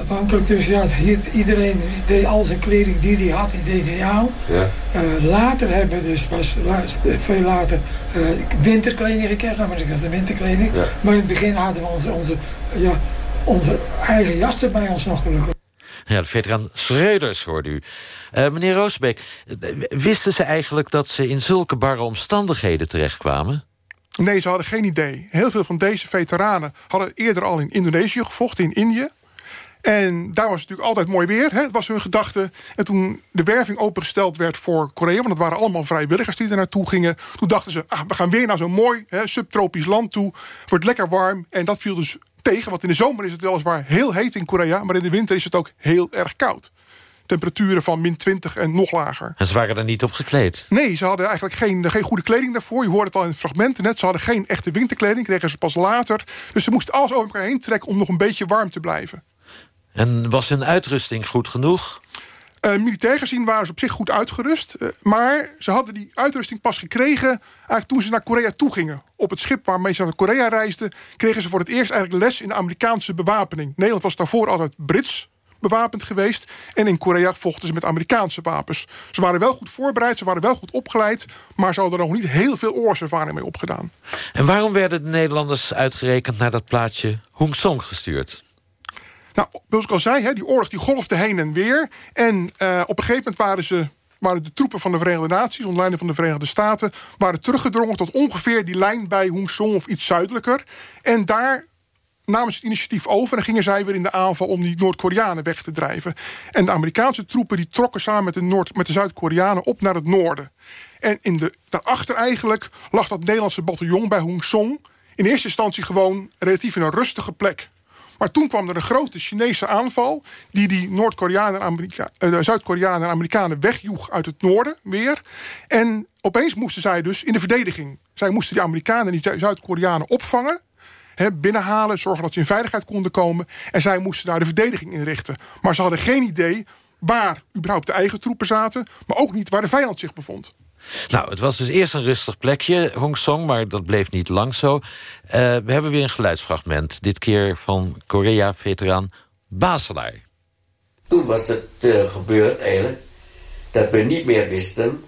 Afhankelijk dus, ja, iedereen deed al zijn kleding die hij had, die deed hij aan. Ja. Uh, later hebben we dus, was laatst, veel later, uh, winterkleding gekregen, maar ik was de winterkleding. Ja. Maar in het begin hadden we onze, onze, ja, onze eigen jassen bij ons nog gelukkig. Ja, de veteraan Schreuders hoorde u. Uh, meneer Roosbeek, wisten ze eigenlijk dat ze in zulke barre omstandigheden terechtkwamen? Nee, ze hadden geen idee. Heel veel van deze veteranen hadden eerder al in Indonesië gevochten, in Indië. En daar was het natuurlijk altijd mooi weer. Hè? Het was hun gedachte. En toen de werving opengesteld werd voor Korea... want het waren allemaal vrijwilligers die er naartoe gingen... toen dachten ze, ah, we gaan weer naar zo'n mooi hè, subtropisch land toe. Het wordt lekker warm. En dat viel dus tegen. Want in de zomer is het weliswaar heel heet in Korea... maar in de winter is het ook heel erg koud. Temperaturen van min 20 en nog lager. En ze waren er niet op gekleed? Nee, ze hadden eigenlijk geen, geen goede kleding daarvoor. Je hoorde het al in het fragmenten net. Ze hadden geen echte winterkleding, kregen ze pas later. Dus ze moesten alles over elkaar heen trekken... om nog een beetje warm te blijven. En was hun uitrusting goed genoeg? Uh, militair gezien waren ze op zich goed uitgerust. Uh, maar ze hadden die uitrusting pas gekregen... eigenlijk toen ze naar Korea toe gingen. Op het schip waarmee ze naar Korea reisden... kregen ze voor het eerst eigenlijk les in de Amerikaanse bewapening. Nederland was daarvoor altijd Brits bewapend geweest. En in Korea vochten ze met Amerikaanse wapens. Ze waren wel goed voorbereid, ze waren wel goed opgeleid... maar ze hadden er nog niet heel veel oorlogservaring mee opgedaan. En waarom werden de Nederlanders uitgerekend naar dat plaatsje Hungsong gestuurd? Nou, zoals ik al zei, hè, die oorlog die golfde heen en weer. En uh, op een gegeven moment waren, ze, waren de troepen van de Verenigde Naties... onder leiding van de Verenigde Staten... waren teruggedrongen tot ongeveer die lijn bij Hungsong of iets zuidelijker. En daar namen ze het initiatief over... en gingen zij weer in de aanval om die Noord-Koreanen weg te drijven. En de Amerikaanse troepen die trokken samen met de, Noord, met de Zuid-Koreanen op naar het noorden. En in de, daarachter eigenlijk lag dat Nederlandse bataljon bij Hungsong... in eerste instantie gewoon relatief in een rustige plek... Maar toen kwam er een grote Chinese aanval... die die Noord-Koreanen en uh, Zuid-Koreanen en Amerikanen wegjoeg uit het noorden weer. En opeens moesten zij dus in de verdediging. Zij moesten die Amerikanen en die Zuid-Koreanen opvangen... Binnenhalen, zorgen dat ze in veiligheid konden komen. En zij moesten daar de verdediging inrichten. Maar ze hadden geen idee waar überhaupt de eigen troepen zaten... maar ook niet waar de vijand zich bevond. Nou, het was dus eerst een rustig plekje, Hong Song, maar dat bleef niet lang zo. Uh, we hebben weer een geluidsfragment, dit keer van Korea-veteraan Baselaar. Toen was het uh, gebeurd eigenlijk dat we niet meer wisten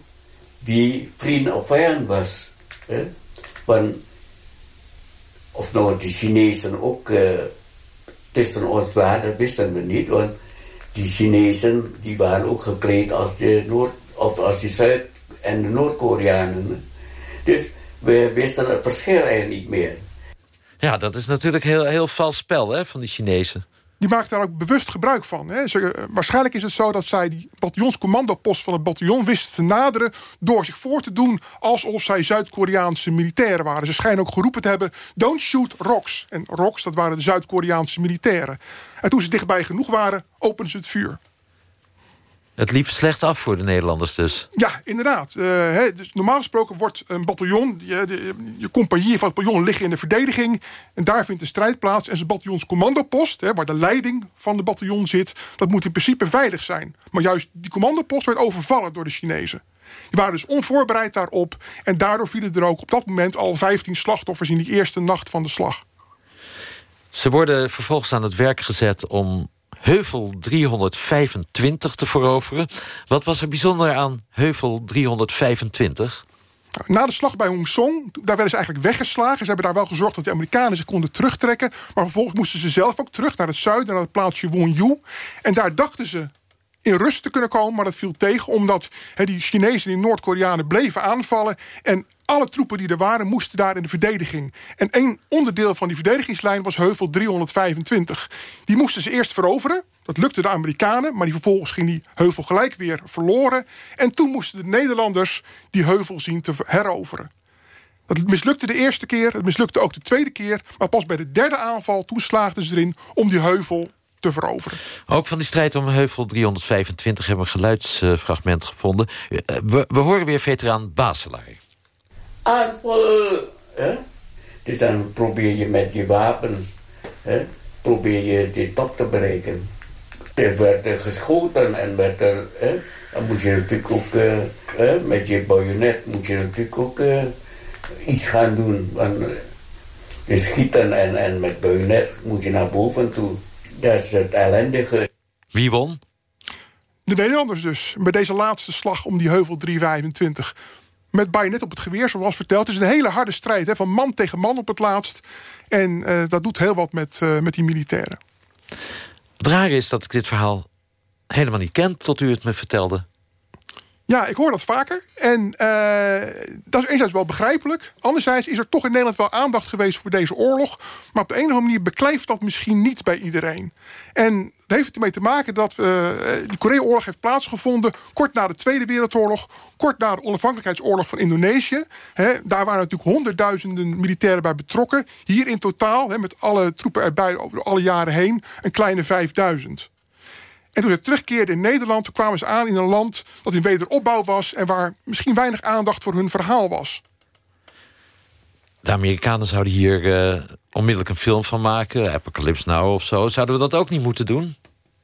wie vriend of vijand was. Hè? Want of nou de Chinezen ook uh, tussen ons waren, dat wisten we niet. Want die Chinezen die waren ook gekleed als de Noord- of als de Zuid- en de Noord-Koreanen. Dus we wisten het verschil eigenlijk niet meer. Ja, dat is natuurlijk heel, heel vals spel hè, van die Chinezen. Die maakt daar ook bewust gebruik van. Hè. Ze, uh, waarschijnlijk is het zo dat zij die bataljonscommandopost van het bataljon wisten te naderen... door zich voor te doen alsof zij Zuid-Koreaanse militairen waren. Ze schijnen ook geroepen te hebben, don't shoot rocks. En rocks, dat waren de Zuid-Koreaanse militairen. En toen ze dichtbij genoeg waren, openden ze het vuur. Het liep slecht af voor de Nederlanders dus. Ja, inderdaad. Uh, he, dus normaal gesproken wordt een bataljon... Je, de, je compagnie van het bataljon liggen in de verdediging... en daar vindt de strijd plaats. En zijn bataljonscommandopost, he, waar de leiding van de bataljon zit... dat moet in principe veilig zijn. Maar juist die commandopost werd overvallen door de Chinezen. Die waren dus onvoorbereid daarop... en daardoor vielen er ook op dat moment al 15 slachtoffers... in die eerste nacht van de slag. Ze worden vervolgens aan het werk gezet om Heuvel 325 te veroveren. Wat was er bijzonder aan Heuvel 325? Na de slag bij Hong Song, daar werden ze eigenlijk weggeslagen. Ze hebben daar wel gezorgd dat de Amerikanen zich konden terugtrekken. Maar vervolgens moesten ze zelf ook terug naar het zuiden, naar het plaatsje Wonju. En daar dachten ze in rust te kunnen komen, maar dat viel tegen... omdat die Chinezen en die Noord-Koreanen bleven aanvallen... en alle troepen die er waren, moesten daar in de verdediging. En één onderdeel van die verdedigingslijn was Heuvel 325. Die moesten ze eerst veroveren. Dat lukte de Amerikanen, maar die vervolgens ging die heuvel gelijk weer verloren. En toen moesten de Nederlanders die heuvel zien te heroveren. Dat mislukte de eerste keer, het mislukte ook de tweede keer... maar pas bij de derde aanval, toen slaagden ze erin om die heuvel te veroveren. Ook van die strijd om Heuvel 325 hebben we een geluidsfragment gevonden. We, we horen weer veteraan Baselaar. Aanvallen! Hè? Dus dan probeer je met je wapens... Hè? probeer je de top te bereiken. Er werd er geschoten en werd er... Hè? Dan moet je natuurlijk ook... Hè? met je bajonet moet je natuurlijk ook iets gaan doen. Want, uh, schieten en, en met bajonet moet je naar boven toe. Dat is het ellendige. Wie won? De Nederlanders dus. Bij deze laatste slag om die heuvel 325. Met bajonet op het geweer, zoals verteld. Het is een hele harde strijd, hè, van man tegen man op het laatst. En uh, dat doet heel wat met, uh, met die militairen. Het rare is dat ik dit verhaal helemaal niet ken... tot u het me vertelde. Ja, ik hoor dat vaker. En uh, dat is enerzijds wel begrijpelijk. Anderzijds is er toch in Nederland wel aandacht geweest voor deze oorlog. Maar op de andere manier beklijft dat misschien niet bij iedereen. En dat heeft ermee te maken dat uh, de Korea-oorlog heeft plaatsgevonden... kort na de Tweede Wereldoorlog, kort na de onafhankelijkheidsoorlog van Indonesië. Daar waren natuurlijk honderdduizenden militairen bij betrokken. Hier in totaal, met alle troepen erbij over alle jaren heen, een kleine 5000. En toen ze terugkeerden in Nederland, toen kwamen ze aan in een land dat in wederopbouw was en waar misschien weinig aandacht voor hun verhaal was. De Amerikanen zouden hier uh, onmiddellijk een film van maken, Apocalypse Now of zo. Zouden we dat ook niet moeten doen?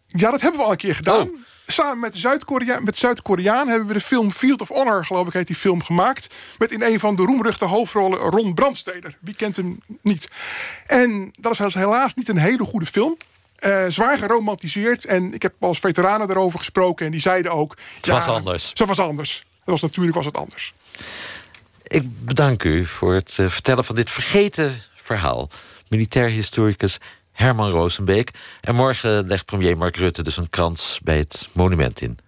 Ja, dat hebben we al een keer gedaan. Oh. Samen met Zuid-Koreaan Zuid hebben we de film Field of Honor, geloof ik, heet die film gemaakt. Met in een van de roemruchte hoofdrollen Ron Brandsteder. Wie kent hem niet? En dat is helaas niet een hele goede film. Uh, zwaar geromantiseerd. En ik heb als veteranen daarover gesproken. En die zeiden ook... Het ja, was anders. Het was anders. Dat was, natuurlijk was het anders. Ik bedank u voor het uh, vertellen van dit vergeten verhaal. Militair historicus Herman Rosenbeek. En morgen legt premier Mark Rutte dus een krans bij het monument in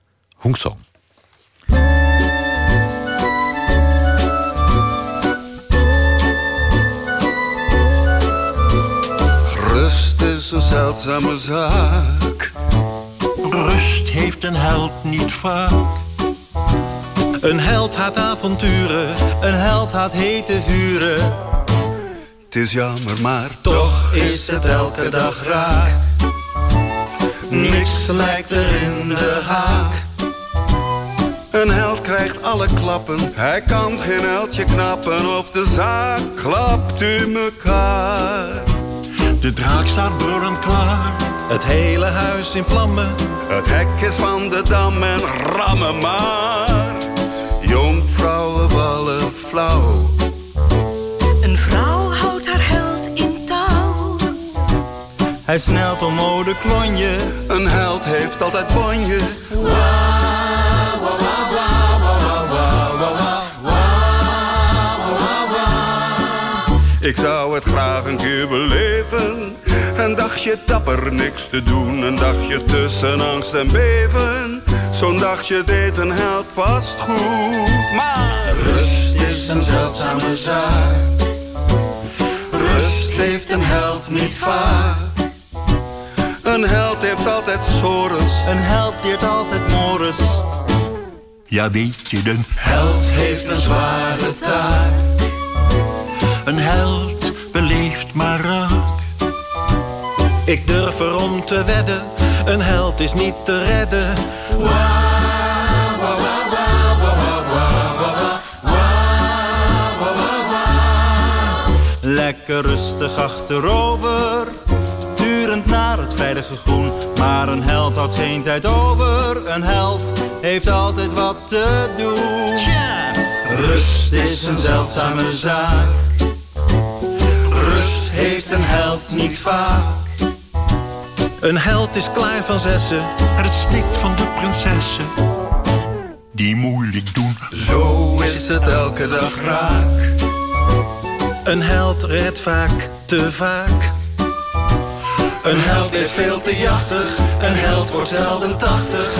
Hoengsong. is een zeldzame zaak. Rust heeft een held niet vaak. Een held haat avonturen, een held haat hete vuren. Het het is jammer, maar toch is het elke dag raak. Niks lijkt er in de haak. Een held krijgt alle klappen, hij kan geen heldje knappen of de zaak klapt in mekaar. De draak staat brullend klaar. Het hele huis in vlammen. Het hek is van de dam en rammen maar. Jonkvrouwen vallen flauw. Een vrouw houdt haar held in touw. Hij snelt om mode klonje. Een held heeft altijd bonje. Ik zou het graag een keer beleven. Een dagje dapper niks te doen. Een dagje tussen angst en beven. Zo'n dagje deed een held vast goed. Maar rust is een zeldzame zaak. Rust heeft een held niet vaak. Een held heeft altijd sores. Een held leert altijd mores. Ja, weet je, een Held heeft een zware taak. Een held beleeft maar raak. Ik durf erom te wedden, een held is niet te redden. Lekker rustig achterover, turend naar het veilige groen. Maar een held had geen tijd over, een held heeft altijd wat te doen. Rust is een zeldzame zaak, rust heeft een held niet vaak. Een held is klaar van zessen, het stikt van de prinsessen. Die moeilijk doen. Zo is het elke dag raak. Een held redt vaak te vaak. Een held is veel te jachtig, een held wordt zelden tachtig.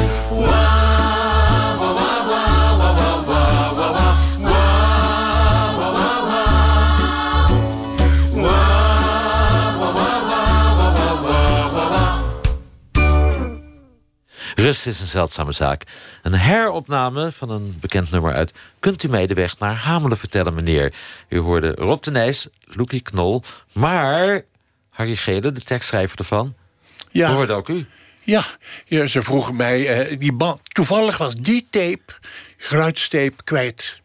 Rust is een zeldzame zaak. Een heropname van een bekend nummer uit... Kunt u mij de weg naar Hamelen vertellen, meneer? U hoorde Rob de Nijs, Loekie Knol... maar Harry Gele, de tekstschrijver ervan... Ja. hoorde ook u. Ja, ja ze vroegen mij... eh, die band, toevallig was die tape, geluidstape, kwijt.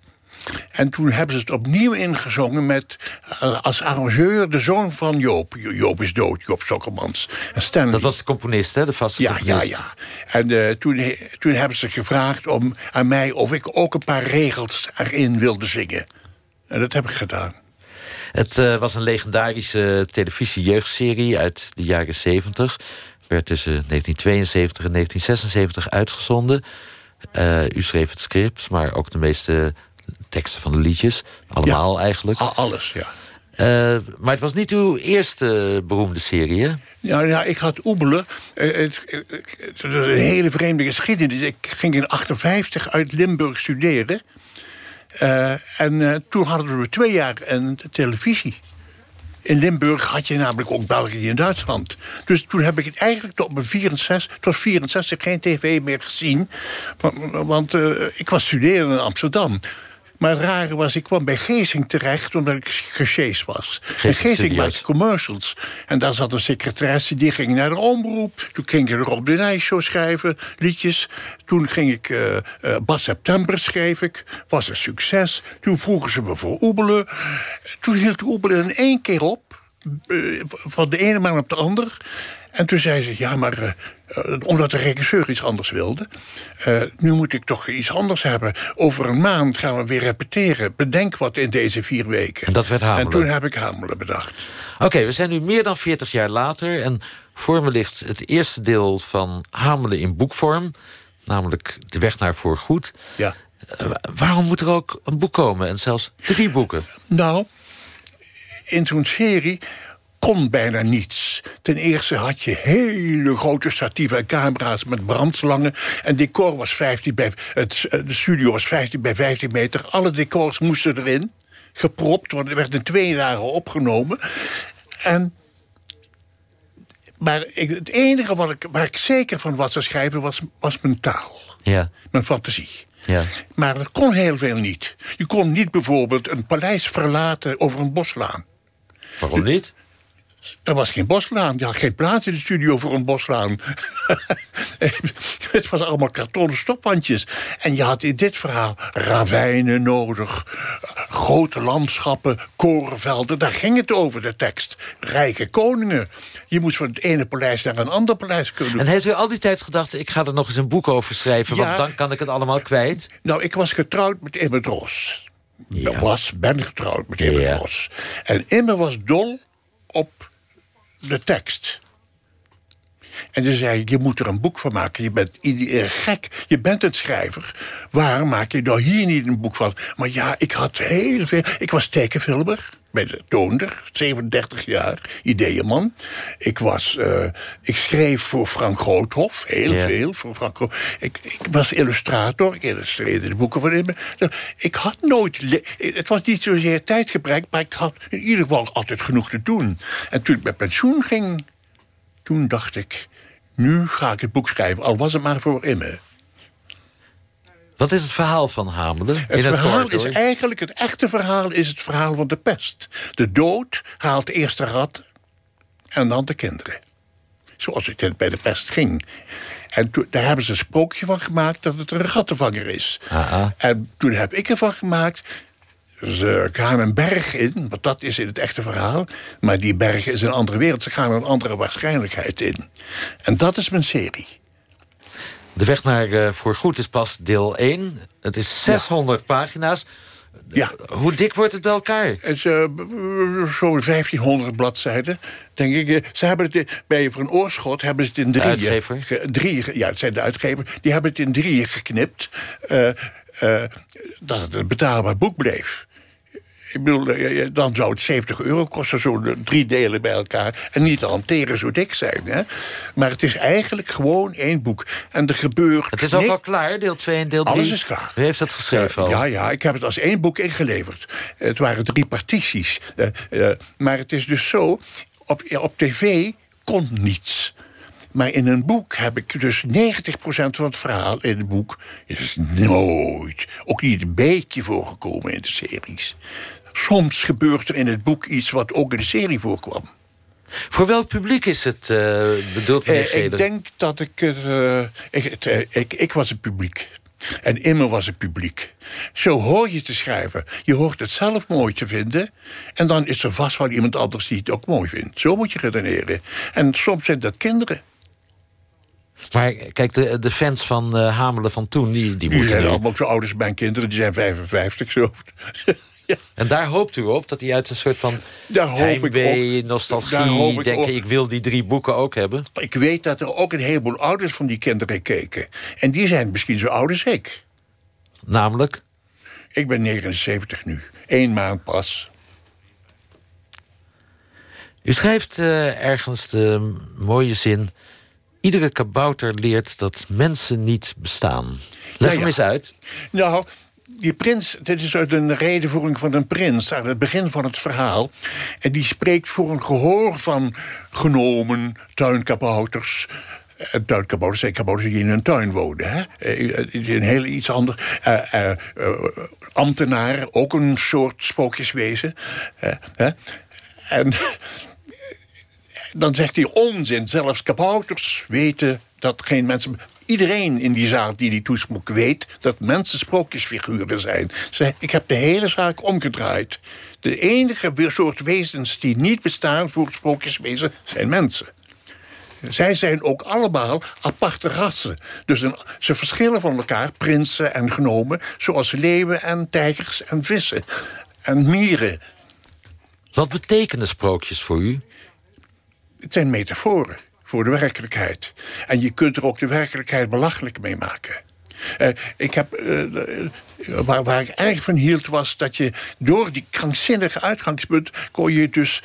En toen hebben ze het opnieuw ingezongen met eh, als arrangeur de zoon van Joop. Jo- Joop is dood, Joop Stokkelmans. En Stanley. Dat was de componist, hè? De vaste Ja, ja, componist. ja. En eh, toen, toen hebben ze gevraagd om, aan mij of ik ook een paar regels erin wilde zingen. En dat heb ik gedaan. Het eh, was een legendarische televisie-jeugdserie uit de jaren 70. Werd tussen 1972 en 1976 uitgezonden. U schreef het script, maar ook de meeste teksten van de liedjes. Allemaal eigenlijk. alles, ja. Eh, maar het was niet uw eerste beroemde serie, hè? Ja, ja, ik had Oebelen. Eh, het, het, het is een hele vreemde geschiedenis. Ik ging in 58 uit Limburg studeren. Eh, en eh, toen hadden we twee jaar een televisie. In Limburg had je namelijk ook België en Duitsland. Dus toen heb ik het eigenlijk tot mijn 64, tot 64 geen tv meer gezien. Want, want eh, ik was studeren in Amsterdam. Maar het rare was, ik kwam bij Geesing terecht omdat ik gesjeest was. En Geesing Studios. maakte commercials. En daar zat een secretaresse, die ging naar de omroep. Toen ging ik Rob de Nijs show schrijven, liedjes. Toen ging ik, eh eh, Bad September schreef ik, was een succes. Toen vroegen ze me voor Oebelen. Toen hield Oebelen in één keer op. eh, van de ene man op de ander. En toen zei ze, ja, maar omdat de regisseur iets anders wilde... eh, nu moet ik toch iets anders hebben. Over een maand gaan we weer repeteren. Bedenk wat in deze vier weken. En dat werd Hamelen. En toen heb ik Hamelen bedacht. Oké, we zijn nu meer dan 40 jaar later... en voor me ligt het eerste deel van Hamelen in boekvorm... namelijk De weg naar voorgoed. Ja. Eh, waarom moet er ook een boek komen en zelfs drie boeken? Nou, in zo'n serie kon bijna niets. Ten eerste had je hele grote statieven en camera's met brandslangen. En decor was 15 bij... Het, eh, de studio was 15 bij 15 meter. Alle decors moesten erin. Gepropt, want het werd in twee dagen opgenomen. En... Maar ik, het enige wat ik, waar ik zeker van wat zou schrijven was, was mijn taal. Ja. Mijn fantasie. Ja. Maar dat kon heel veel niet. Je kon niet bijvoorbeeld een paleis verlaten over een boslaan. Waarom niet? Er was geen boslaan. Je had geen plaats in de studio voor een boslaan. het was allemaal kartonnen stopwandjes. En je had in dit verhaal ravijnen nodig. Grote landschappen, korenvelden. Daar ging het over, de tekst. Rijke koningen. Je moest van het ene paleis naar een ander paleis kunnen. En heeft u al die tijd gedacht, ik ga er nog eens een boek over schrijven... Ja. want dan kan ik het allemaal kwijt? Nou, ik was getrouwd met Imme Dros. Was, ben getrouwd met Imme Ja. Dros. En Imme was dol op de tekst. En toen zei je moet er een boek van maken. Je bent gek, je bent een schrijver. Waarom maak je nou hier niet een boek van? Maar ja, ik had heel veel... Ik was tekenfilmer bij de Toonder, 37 jaar, ideeënman. Ik, was, eh, ik schreef voor Frank Groothof, heel veel. Voor Frank ik, ik was illustrator, ik illustreerde de boeken van hem. Ik had nooit... Het was niet zozeer tijdgebrek, maar ik had in ieder geval altijd genoeg te doen. En toen ik met pensioen ging, toen dacht ik... nu ga ik het boek schrijven, al was het maar voor Imme. Wat is het verhaal van Hamelen? Het, in het verhaal kort, is eigenlijk, het echte verhaal is het verhaal van de pest. De dood haalt eerst de rat en dan de kinderen. Zoals het bij de pest ging. En toen, daar hebben ze een sprookje van gemaakt dat het een rattenvanger is. En toen heb ik ervan gemaakt... Ze gaan een berg in, want dat is in het echte verhaal. Maar die berg is een andere wereld. Ze gaan een andere waarschijnlijkheid in. En dat is mijn serie. De weg naar eh, voorgoed is pas deel 1. Het is 600 pagina's. Ja. Hoe dik wordt het bij elkaar? Het is eh, zo'n 1500 bladzijden, denk ik. Eh, Ze hebben het bij Van Oorschot hebben ze het in drieën. uitgever? ge- drieën ge- ja, het zijn de uitgever. Die hebben het in drieën geknipt. dat het een betaalbaar boek bleef. Ik bedoel, eh, dan zou het 70 euro kosten, zo'n drie delen bij elkaar. En niet te hanteren zo dik zijn. Hè? Maar het is eigenlijk gewoon één boek. En er gebeurt... Het is ook niks- al klaar, deel 2 en deel 3. Alles is klaar. U heeft dat geschreven al. Ja, ja, ik heb het als één boek ingeleverd. Het waren drie partities. Eh, eh, maar het is dus zo, op, op tv komt niets. Maar in een boek heb ik dus 90% van het verhaal in het boek... is nooit, ook niet een beetje voorgekomen in de series. Soms gebeurt er in het boek iets wat ook in de serie voorkwam. Voor welk publiek is het eh, bedoeld, meneer Eh, ik denk dat ik het... eh, ik, ik... Ik was het publiek. En Immer was het publiek. Zo hoor je te schrijven. Je hoort het zelf mooi te vinden. En dan is er vast wel iemand anders die het ook mooi vindt. Zo moet je redeneren. En soms zijn dat kinderen. Maar kijk, de, de fans van Hamelen van toen... die, die Die moeten zijn nu- allemaal zo oud als mijn kinderen. Die zijn 55 zo. En daar hoopt u op dat hij uit een soort van Daar hoop ik heimwee, op. nostalgie... Daar hoop ik denken, op. ik wil die drie boeken ook hebben? Ik weet dat er ook een heleboel ouders van die kinderen keken. En die zijn misschien zo oud als ik. Namelijk? Ik ben 79 nu. Eén maand pas. U schrijft eh, ergens de mooie zin... Iedere kabouter leert dat mensen niet bestaan. Leg Ja, hem eens uit. Nou, die prins, dit is uit een redenvoering van een prins... aan het begin van het verhaal. En die spreekt voor een gehoor van genomen tuinkabouters... En tuinkabouters zijn kabouters die in een tuin. Hè? Eh, Het is een heel iets anders. Eh, eh, eh, ambtenaar, ook een soort spookjeswezen. Eh, hè? En dan zegt hij onzin. Zelfs kabouters weten dat geen mensen... Iedereen in die zaal die die toespraak weet... dat mensen sprookjesfiguren zijn. Ze- Ik heb de hele zaak omgedraaid. De enige soort wezens die niet bestaan voor het sprookjeswezen... zijn mensen. Zij zijn ook allemaal aparte rassen. Dus een- ze verschillen van elkaar, prinsen en gnomen... zoals leeuwen en tijgers en vissen en mieren. Wat betekenen sprookjes voor u? Het zijn metaforen voor de werkelijkheid. En je kunt er ook de werkelijkheid belachelijk mee maken. Eh, ik heb, eh, eh, waar, waar ik erg van hield was dat je door die krankzinnige uitgangspunt... kon je dus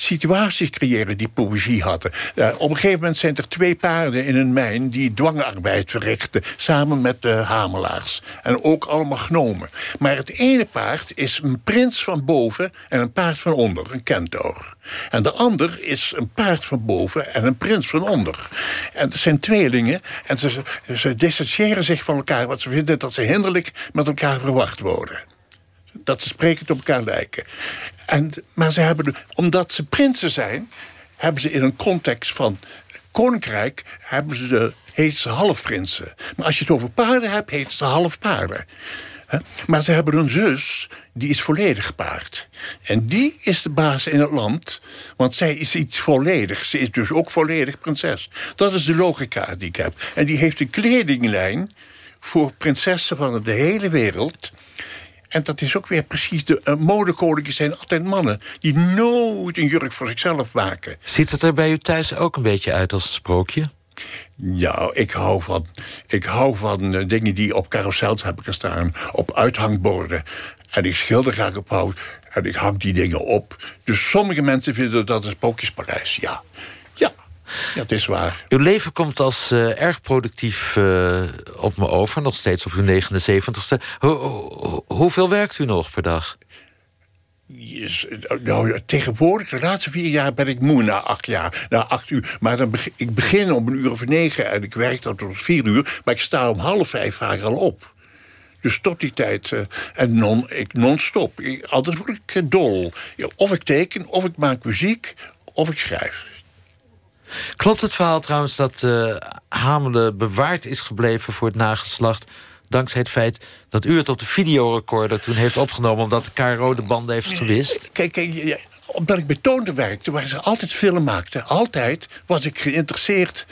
situaties creëren die poëzie hadden. Op een gegeven moment zijn er twee paarden in een mijn... die dwangarbeid verrichten, samen met de hamelaars. En ook allemaal gnomen. Maar het ene paard is een prins van boven en een paard van onder, een kentaur. En de ander is een paard van boven en een prins van onder. En het zijn tweelingen en ze, ze distancieren zich van elkaar... want ze vinden dat ze hinderlijk met elkaar verwacht worden. Dat ze sprekend op elkaar lijken. En, maar ze hebben, omdat ze prinsen zijn... hebben ze in een context van koninkrijk... hebben ze de, heet ze halfprinsen. Maar als je het over paarden hebt, heet ze halfpaarden. Maar ze hebben een zus, die is volledig paard. En die is de baas in het land, want zij is iets volledig. Ze is dus ook volledig prinses. Dat is de logica die ik heb. En die heeft een kledinglijn voor prinsessen van de hele wereld... En dat is ook weer precies de uh, modekoningen zijn altijd mannen die nooit een jurk voor zichzelf maken. Ziet het er bij u thuis ook een beetje uit als een sprookje? Ja, ik hou van, ik hou van uh, dingen die op carousels hebben gestaan, op uithangborden. En ik schilder graag op hout en ik hang die dingen op. Dus sommige mensen vinden dat een sprookjespaleis, ja. Ja, ja, het is waar. Uw leven komt als uh, erg productief uh, op me over, nog steeds op uw 79ste. Ho ho hoeveel werkt u nog per dag? Yes, nou, tegenwoordig, de laatste vier jaar ben ik moe na acht jaar. Na acht uur. Maar dan begin, ik begin om een uur of negen en ik werk dan tot vier uur. Maar ik sta om half vijf vaak al op. Dus tot die tijd. Uh, en non, ik non-stop. Altijd word ik dol. Of ik teken, of ik maak muziek, of ik schrijf. Klopt het verhaal trouwens dat uh, Hamelen bewaard is gebleven voor het nageslacht dankzij het feit dat u het op de videorecorder toen heeft opgenomen... omdat de KRO de banden heeft gewist? Kijk, kijk omdat ik bij werkte, waar ze altijd film maakten... altijd was ik geïnteresseerd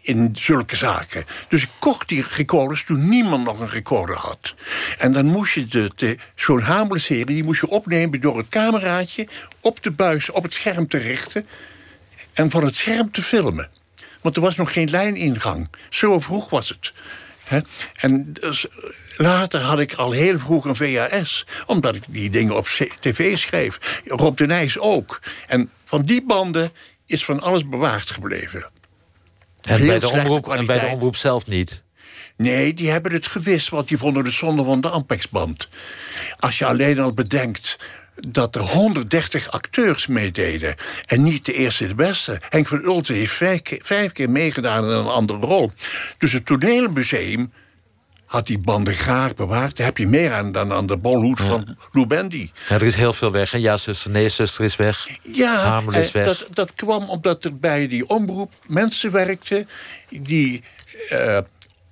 in zulke zaken. Dus ik kocht die recorders toen niemand nog een recorder had. En dan moest je de, zo'n Hamelen-serie... die moest je opnemen door het cameraatje... op de buis, op het scherm te richten... en van het scherm te filmen. Want er was nog geen lijningang. Zo vroeg was het. En dus, later had ik al heel vroeg een VHS. Omdat ik die dingen op tv schreef. Rob de Nijs ook. En van die banden is van alles bewaard gebleven. En bij, de omroep, en bij de omroep zelf niet? Nee, die hebben het gewist, want die vonden het zonde van de Ampex-band. Als je alleen al bedenkt dat er 130 acteurs meededen. En niet de eerste de beste. Henk van Ulten heeft vijf keer, vijf keer meegedaan in een andere rol. Dus het toneelmuseum had die banden graag bewaard. Daar heb je meer aan dan aan de bolhoed van Lou Bendy. Ja, er is heel veel weg, hè? Ja, zuster, nee, zuster is weg. Ja, Hamel is weg. Dat, dat kwam omdat er bij die omroep mensen werkten... die uh,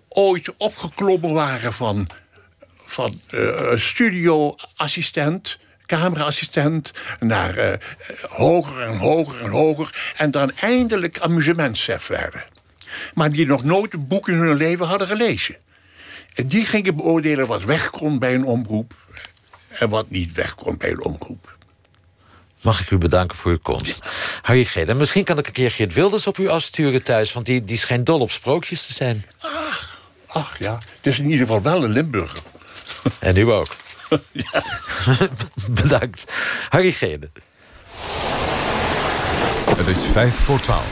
ooit opgeklommen waren van, van uh, studioassistent cameraassistent... naar uh, hoger en hoger en hoger... en dan eindelijk amusementchef werden. Maar die nog nooit een boek in hun leven hadden gelezen. En die gingen beoordelen wat weg kon bij een omroep... en wat niet weg kon bij een omroep. Mag ik u bedanken voor uw komst. Ja. Harry Gede, misschien kan ik een keer Geert Wilders op u afsturen thuis... want die, die schijnt dol op sprookjes te zijn. Ach, ach ja, het is in ieder geval wel een Limburger. En u ook. Bedankt. Harry Gede. Het is vijf voor twaalf.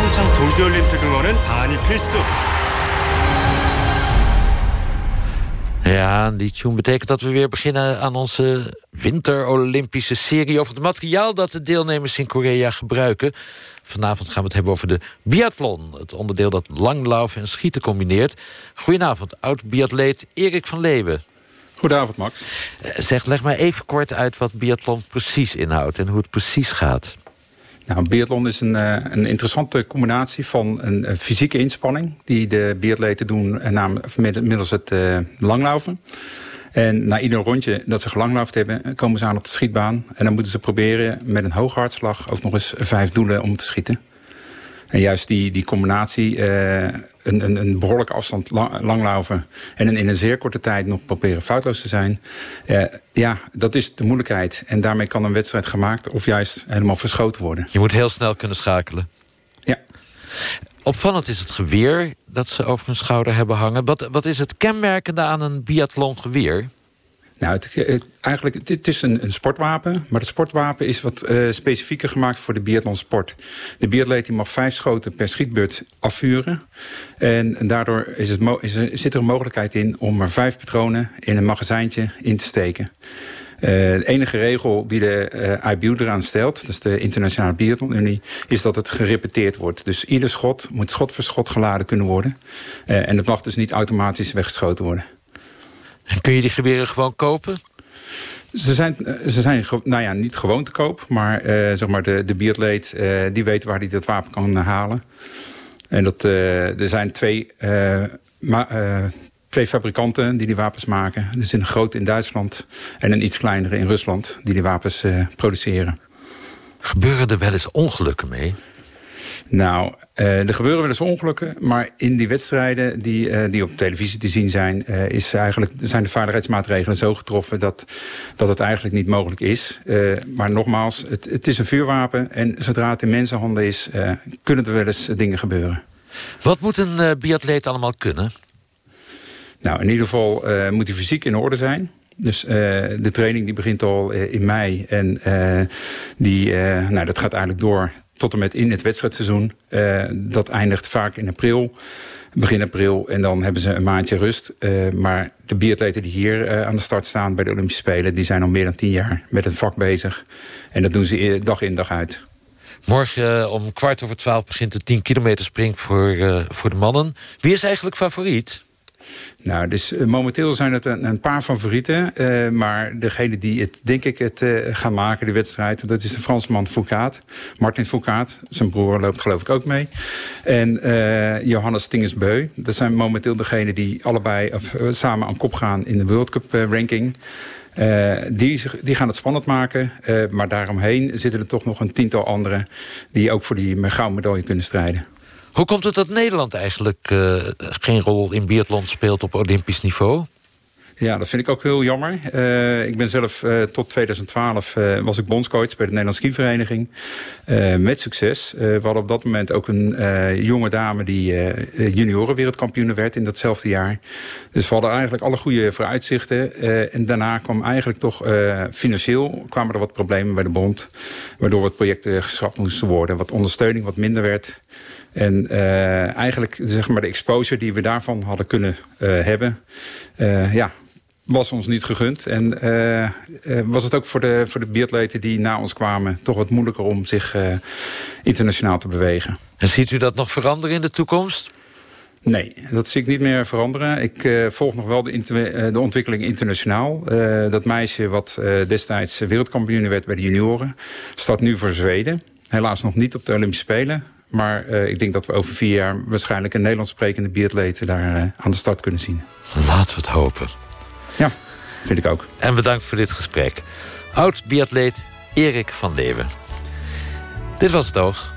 평창 동계올림픽 응원은 반이 필수. Ja, die tune betekent dat we weer beginnen aan onze winter-Olympische serie... over het materiaal dat de deelnemers in Korea gebruiken. Vanavond gaan we het hebben over de biathlon. Het onderdeel dat langlaufen en schieten combineert. Goedenavond, oud-biatleet Erik van Leeuwen. Goedenavond, Max. Zeg, leg maar even kort uit wat biathlon precies inhoudt... en hoe het precies gaat. Nou, biathlon is een, een interessante combinatie van een, fysieke inspanning... die de biatleten doen middels het uh. En na ieder rondje dat ze gelanglaufd hebben... komen ze aan op de schietbaan. En dan moeten ze proberen met een hoge hartslag... ook nog eens vijf doelen om te schieten. En juist die, die combinatie, uh, een, een, een, behoorlijke afstand lang, langlaufen... en in een zeer korte tijd nog proberen foutloos te zijn... Uh, ja, dat is de moeilijkheid. En daarmee kan een wedstrijd gemaakt of juist helemaal verschoten worden. Je moet heel snel kunnen schakelen. Ja. Opvallend is het geweer dat ze over hun schouder hebben hangen. Wat, wat is het kenmerkende aan een biathlongeweer? Nou, het, het, eigenlijk, is een, een, sportwapen. Maar het sportwapen is wat uh, specifieker gemaakt voor de biathlonsport. De biatleet mag vijf schoten per schietbeurt afvuren. En, daardoor is het is zit er een mogelijkheid in om er vijf patronen in een magazijntje in te steken. Uh, de enige regel die de uh, IBU eraan stelt, dus de Internationale Biathlonunie, is dat het gerepeteerd wordt. Dus ieder schot moet schot voor schot geladen kunnen worden. En het mag dus niet automatisch weggeschoten worden. En kun je die geweren gewoon kopen? Ze zijn, ze zijn nou ja, niet gewoon te koop, maar, zeg maar de, de biatleet die weet waar hij dat wapen kan halen. En dat, er zijn twee twee fabrikanten die die wapens maken. Dus een groot in Duitsland en een iets kleinere in Rusland... die die wapens produceren. Gebeuren er wel eens ongelukken mee? Nou, uh, er gebeuren wel eens ongelukken. Maar in die wedstrijden die, uh, die op televisie te zien zijn... is eigenlijk, zijn de veiligheidsmaatregelen zo getroffen... dat, dat het eigenlijk niet mogelijk is. maar nogmaals, het, het is een vuurwapen. En zodra het in mensenhanden is, kunnen er wel eens dingen gebeuren. Wat moet een biatleet allemaal kunnen? Nou, in ieder geval moet die fysiek in orde zijn. Dus uh, de training die begint al uh, in mei. En die, nou, dat gaat eigenlijk door tot en met in het wedstrijdseizoen. dat eindigt vaak in april, begin april. En dan hebben ze een maandje rust. maar de biatleten die hier aan de start staan bij de Olympische Spelen... die zijn al meer dan tien jaar met het vak bezig. En dat doen ze dag in dag uit. Morgen om kwart over twaalf begint de 10 kilometer spring voor, voor de mannen. Wie is eigenlijk favoriet? Nou, dus uh, momenteel zijn het een, paar favorieten. Uh, maar degene die het, denk ik, het uh, gaan maken, de wedstrijd... dat is de Fransman Foucault, Martin Foucault. Zijn broer loopt geloof ik ook mee. En Johannes Tingesbeu. Dat zijn momenteel degenen die allebei of, samen aan kop gaan... in de World Cup ranking. die, die gaan het spannend maken. maar daaromheen zitten er toch nog een tiental anderen... die ook voor die gouden medaille kunnen strijden. Hoe komt het dat Nederland eigenlijk uh, geen rol in biathlon speelt op olympisch niveau? Ja, dat vind ik ook heel jammer. Uh, ik ben zelf uh, tot 2012 uh, was ik bondscoach bij de Nederlandse skivereniging. met succes. we hadden op dat moment ook een jonge dame die junioren wereldkampioen werd in datzelfde jaar. Dus we hadden eigenlijk alle goede vooruitzichten. en daarna kwam eigenlijk toch financieel kwamen er wat problemen bij de bond. Waardoor wat projecten geschrapt moesten worden. Wat ondersteuning wat minder werd. En uh, eigenlijk zeg maar, de exposure die we daarvan hadden kunnen uh, hebben... Uh, ja, was ons niet gegund. En was het ook voor de, voor de biatleten die na ons kwamen... toch wat moeilijker om zich internationaal te bewegen. En ziet u dat nog veranderen in de toekomst? Nee, dat zie ik niet meer veranderen. Ik uh, volg nog wel de, uh, de ontwikkeling internationaal. Uh, dat meisje wat destijds wereldkampioen werd bij de junioren... staat nu voor Zweden. Helaas nog niet op de Olympische Spelen. Maar uh, ik denk dat we over vier jaar waarschijnlijk een Nederlands sprekende biatleten daar uh, aan de start kunnen zien. Laten we het hopen. Ja, vind ik ook. En bedankt voor dit gesprek. Oud-biatleet Erik van Leeuwen. Dit was het oog.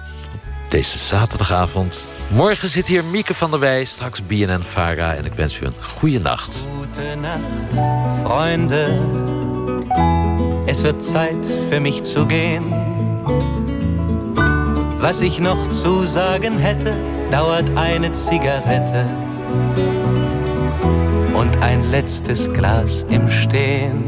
Deze zaterdagavond. Morgen zit hier Mieke van der Wij, straks BNN Vara. En ik wens u een goede nacht. Goedenacht, vrienden. Es wird Zeit für mich zu gehen. Was ich noch zu sagen hätte, dauert eine Zigarette und ein letztes Glas im Stehen.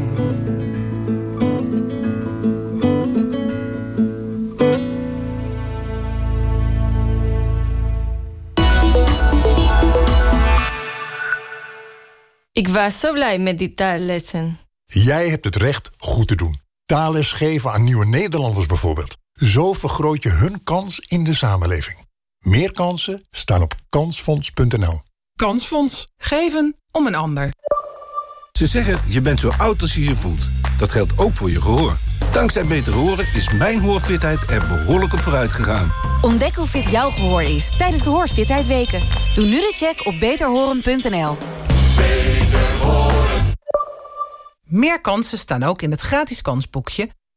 Ik was zo blij met die taallessen. Jij hebt het recht goed te doen. Taalles geven aan nieuwe Nederlanders bijvoorbeeld. Zo vergroot je hun kans in de samenleving. Meer kansen staan op kansfonds.nl. Kansfonds. Geven om een ander. Ze zeggen, je bent zo oud als je je voelt. Dat geldt ook voor je gehoor. Dankzij Beter Horen is mijn hoorfitheid er behoorlijk op vooruit gegaan. Ontdek hoe fit jouw gehoor is tijdens de Hoorfitheid Weken. Doe nu de check op beterhoren.nl. Meer kansen staan ook in het gratis kansboekje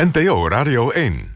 NPO Radio 1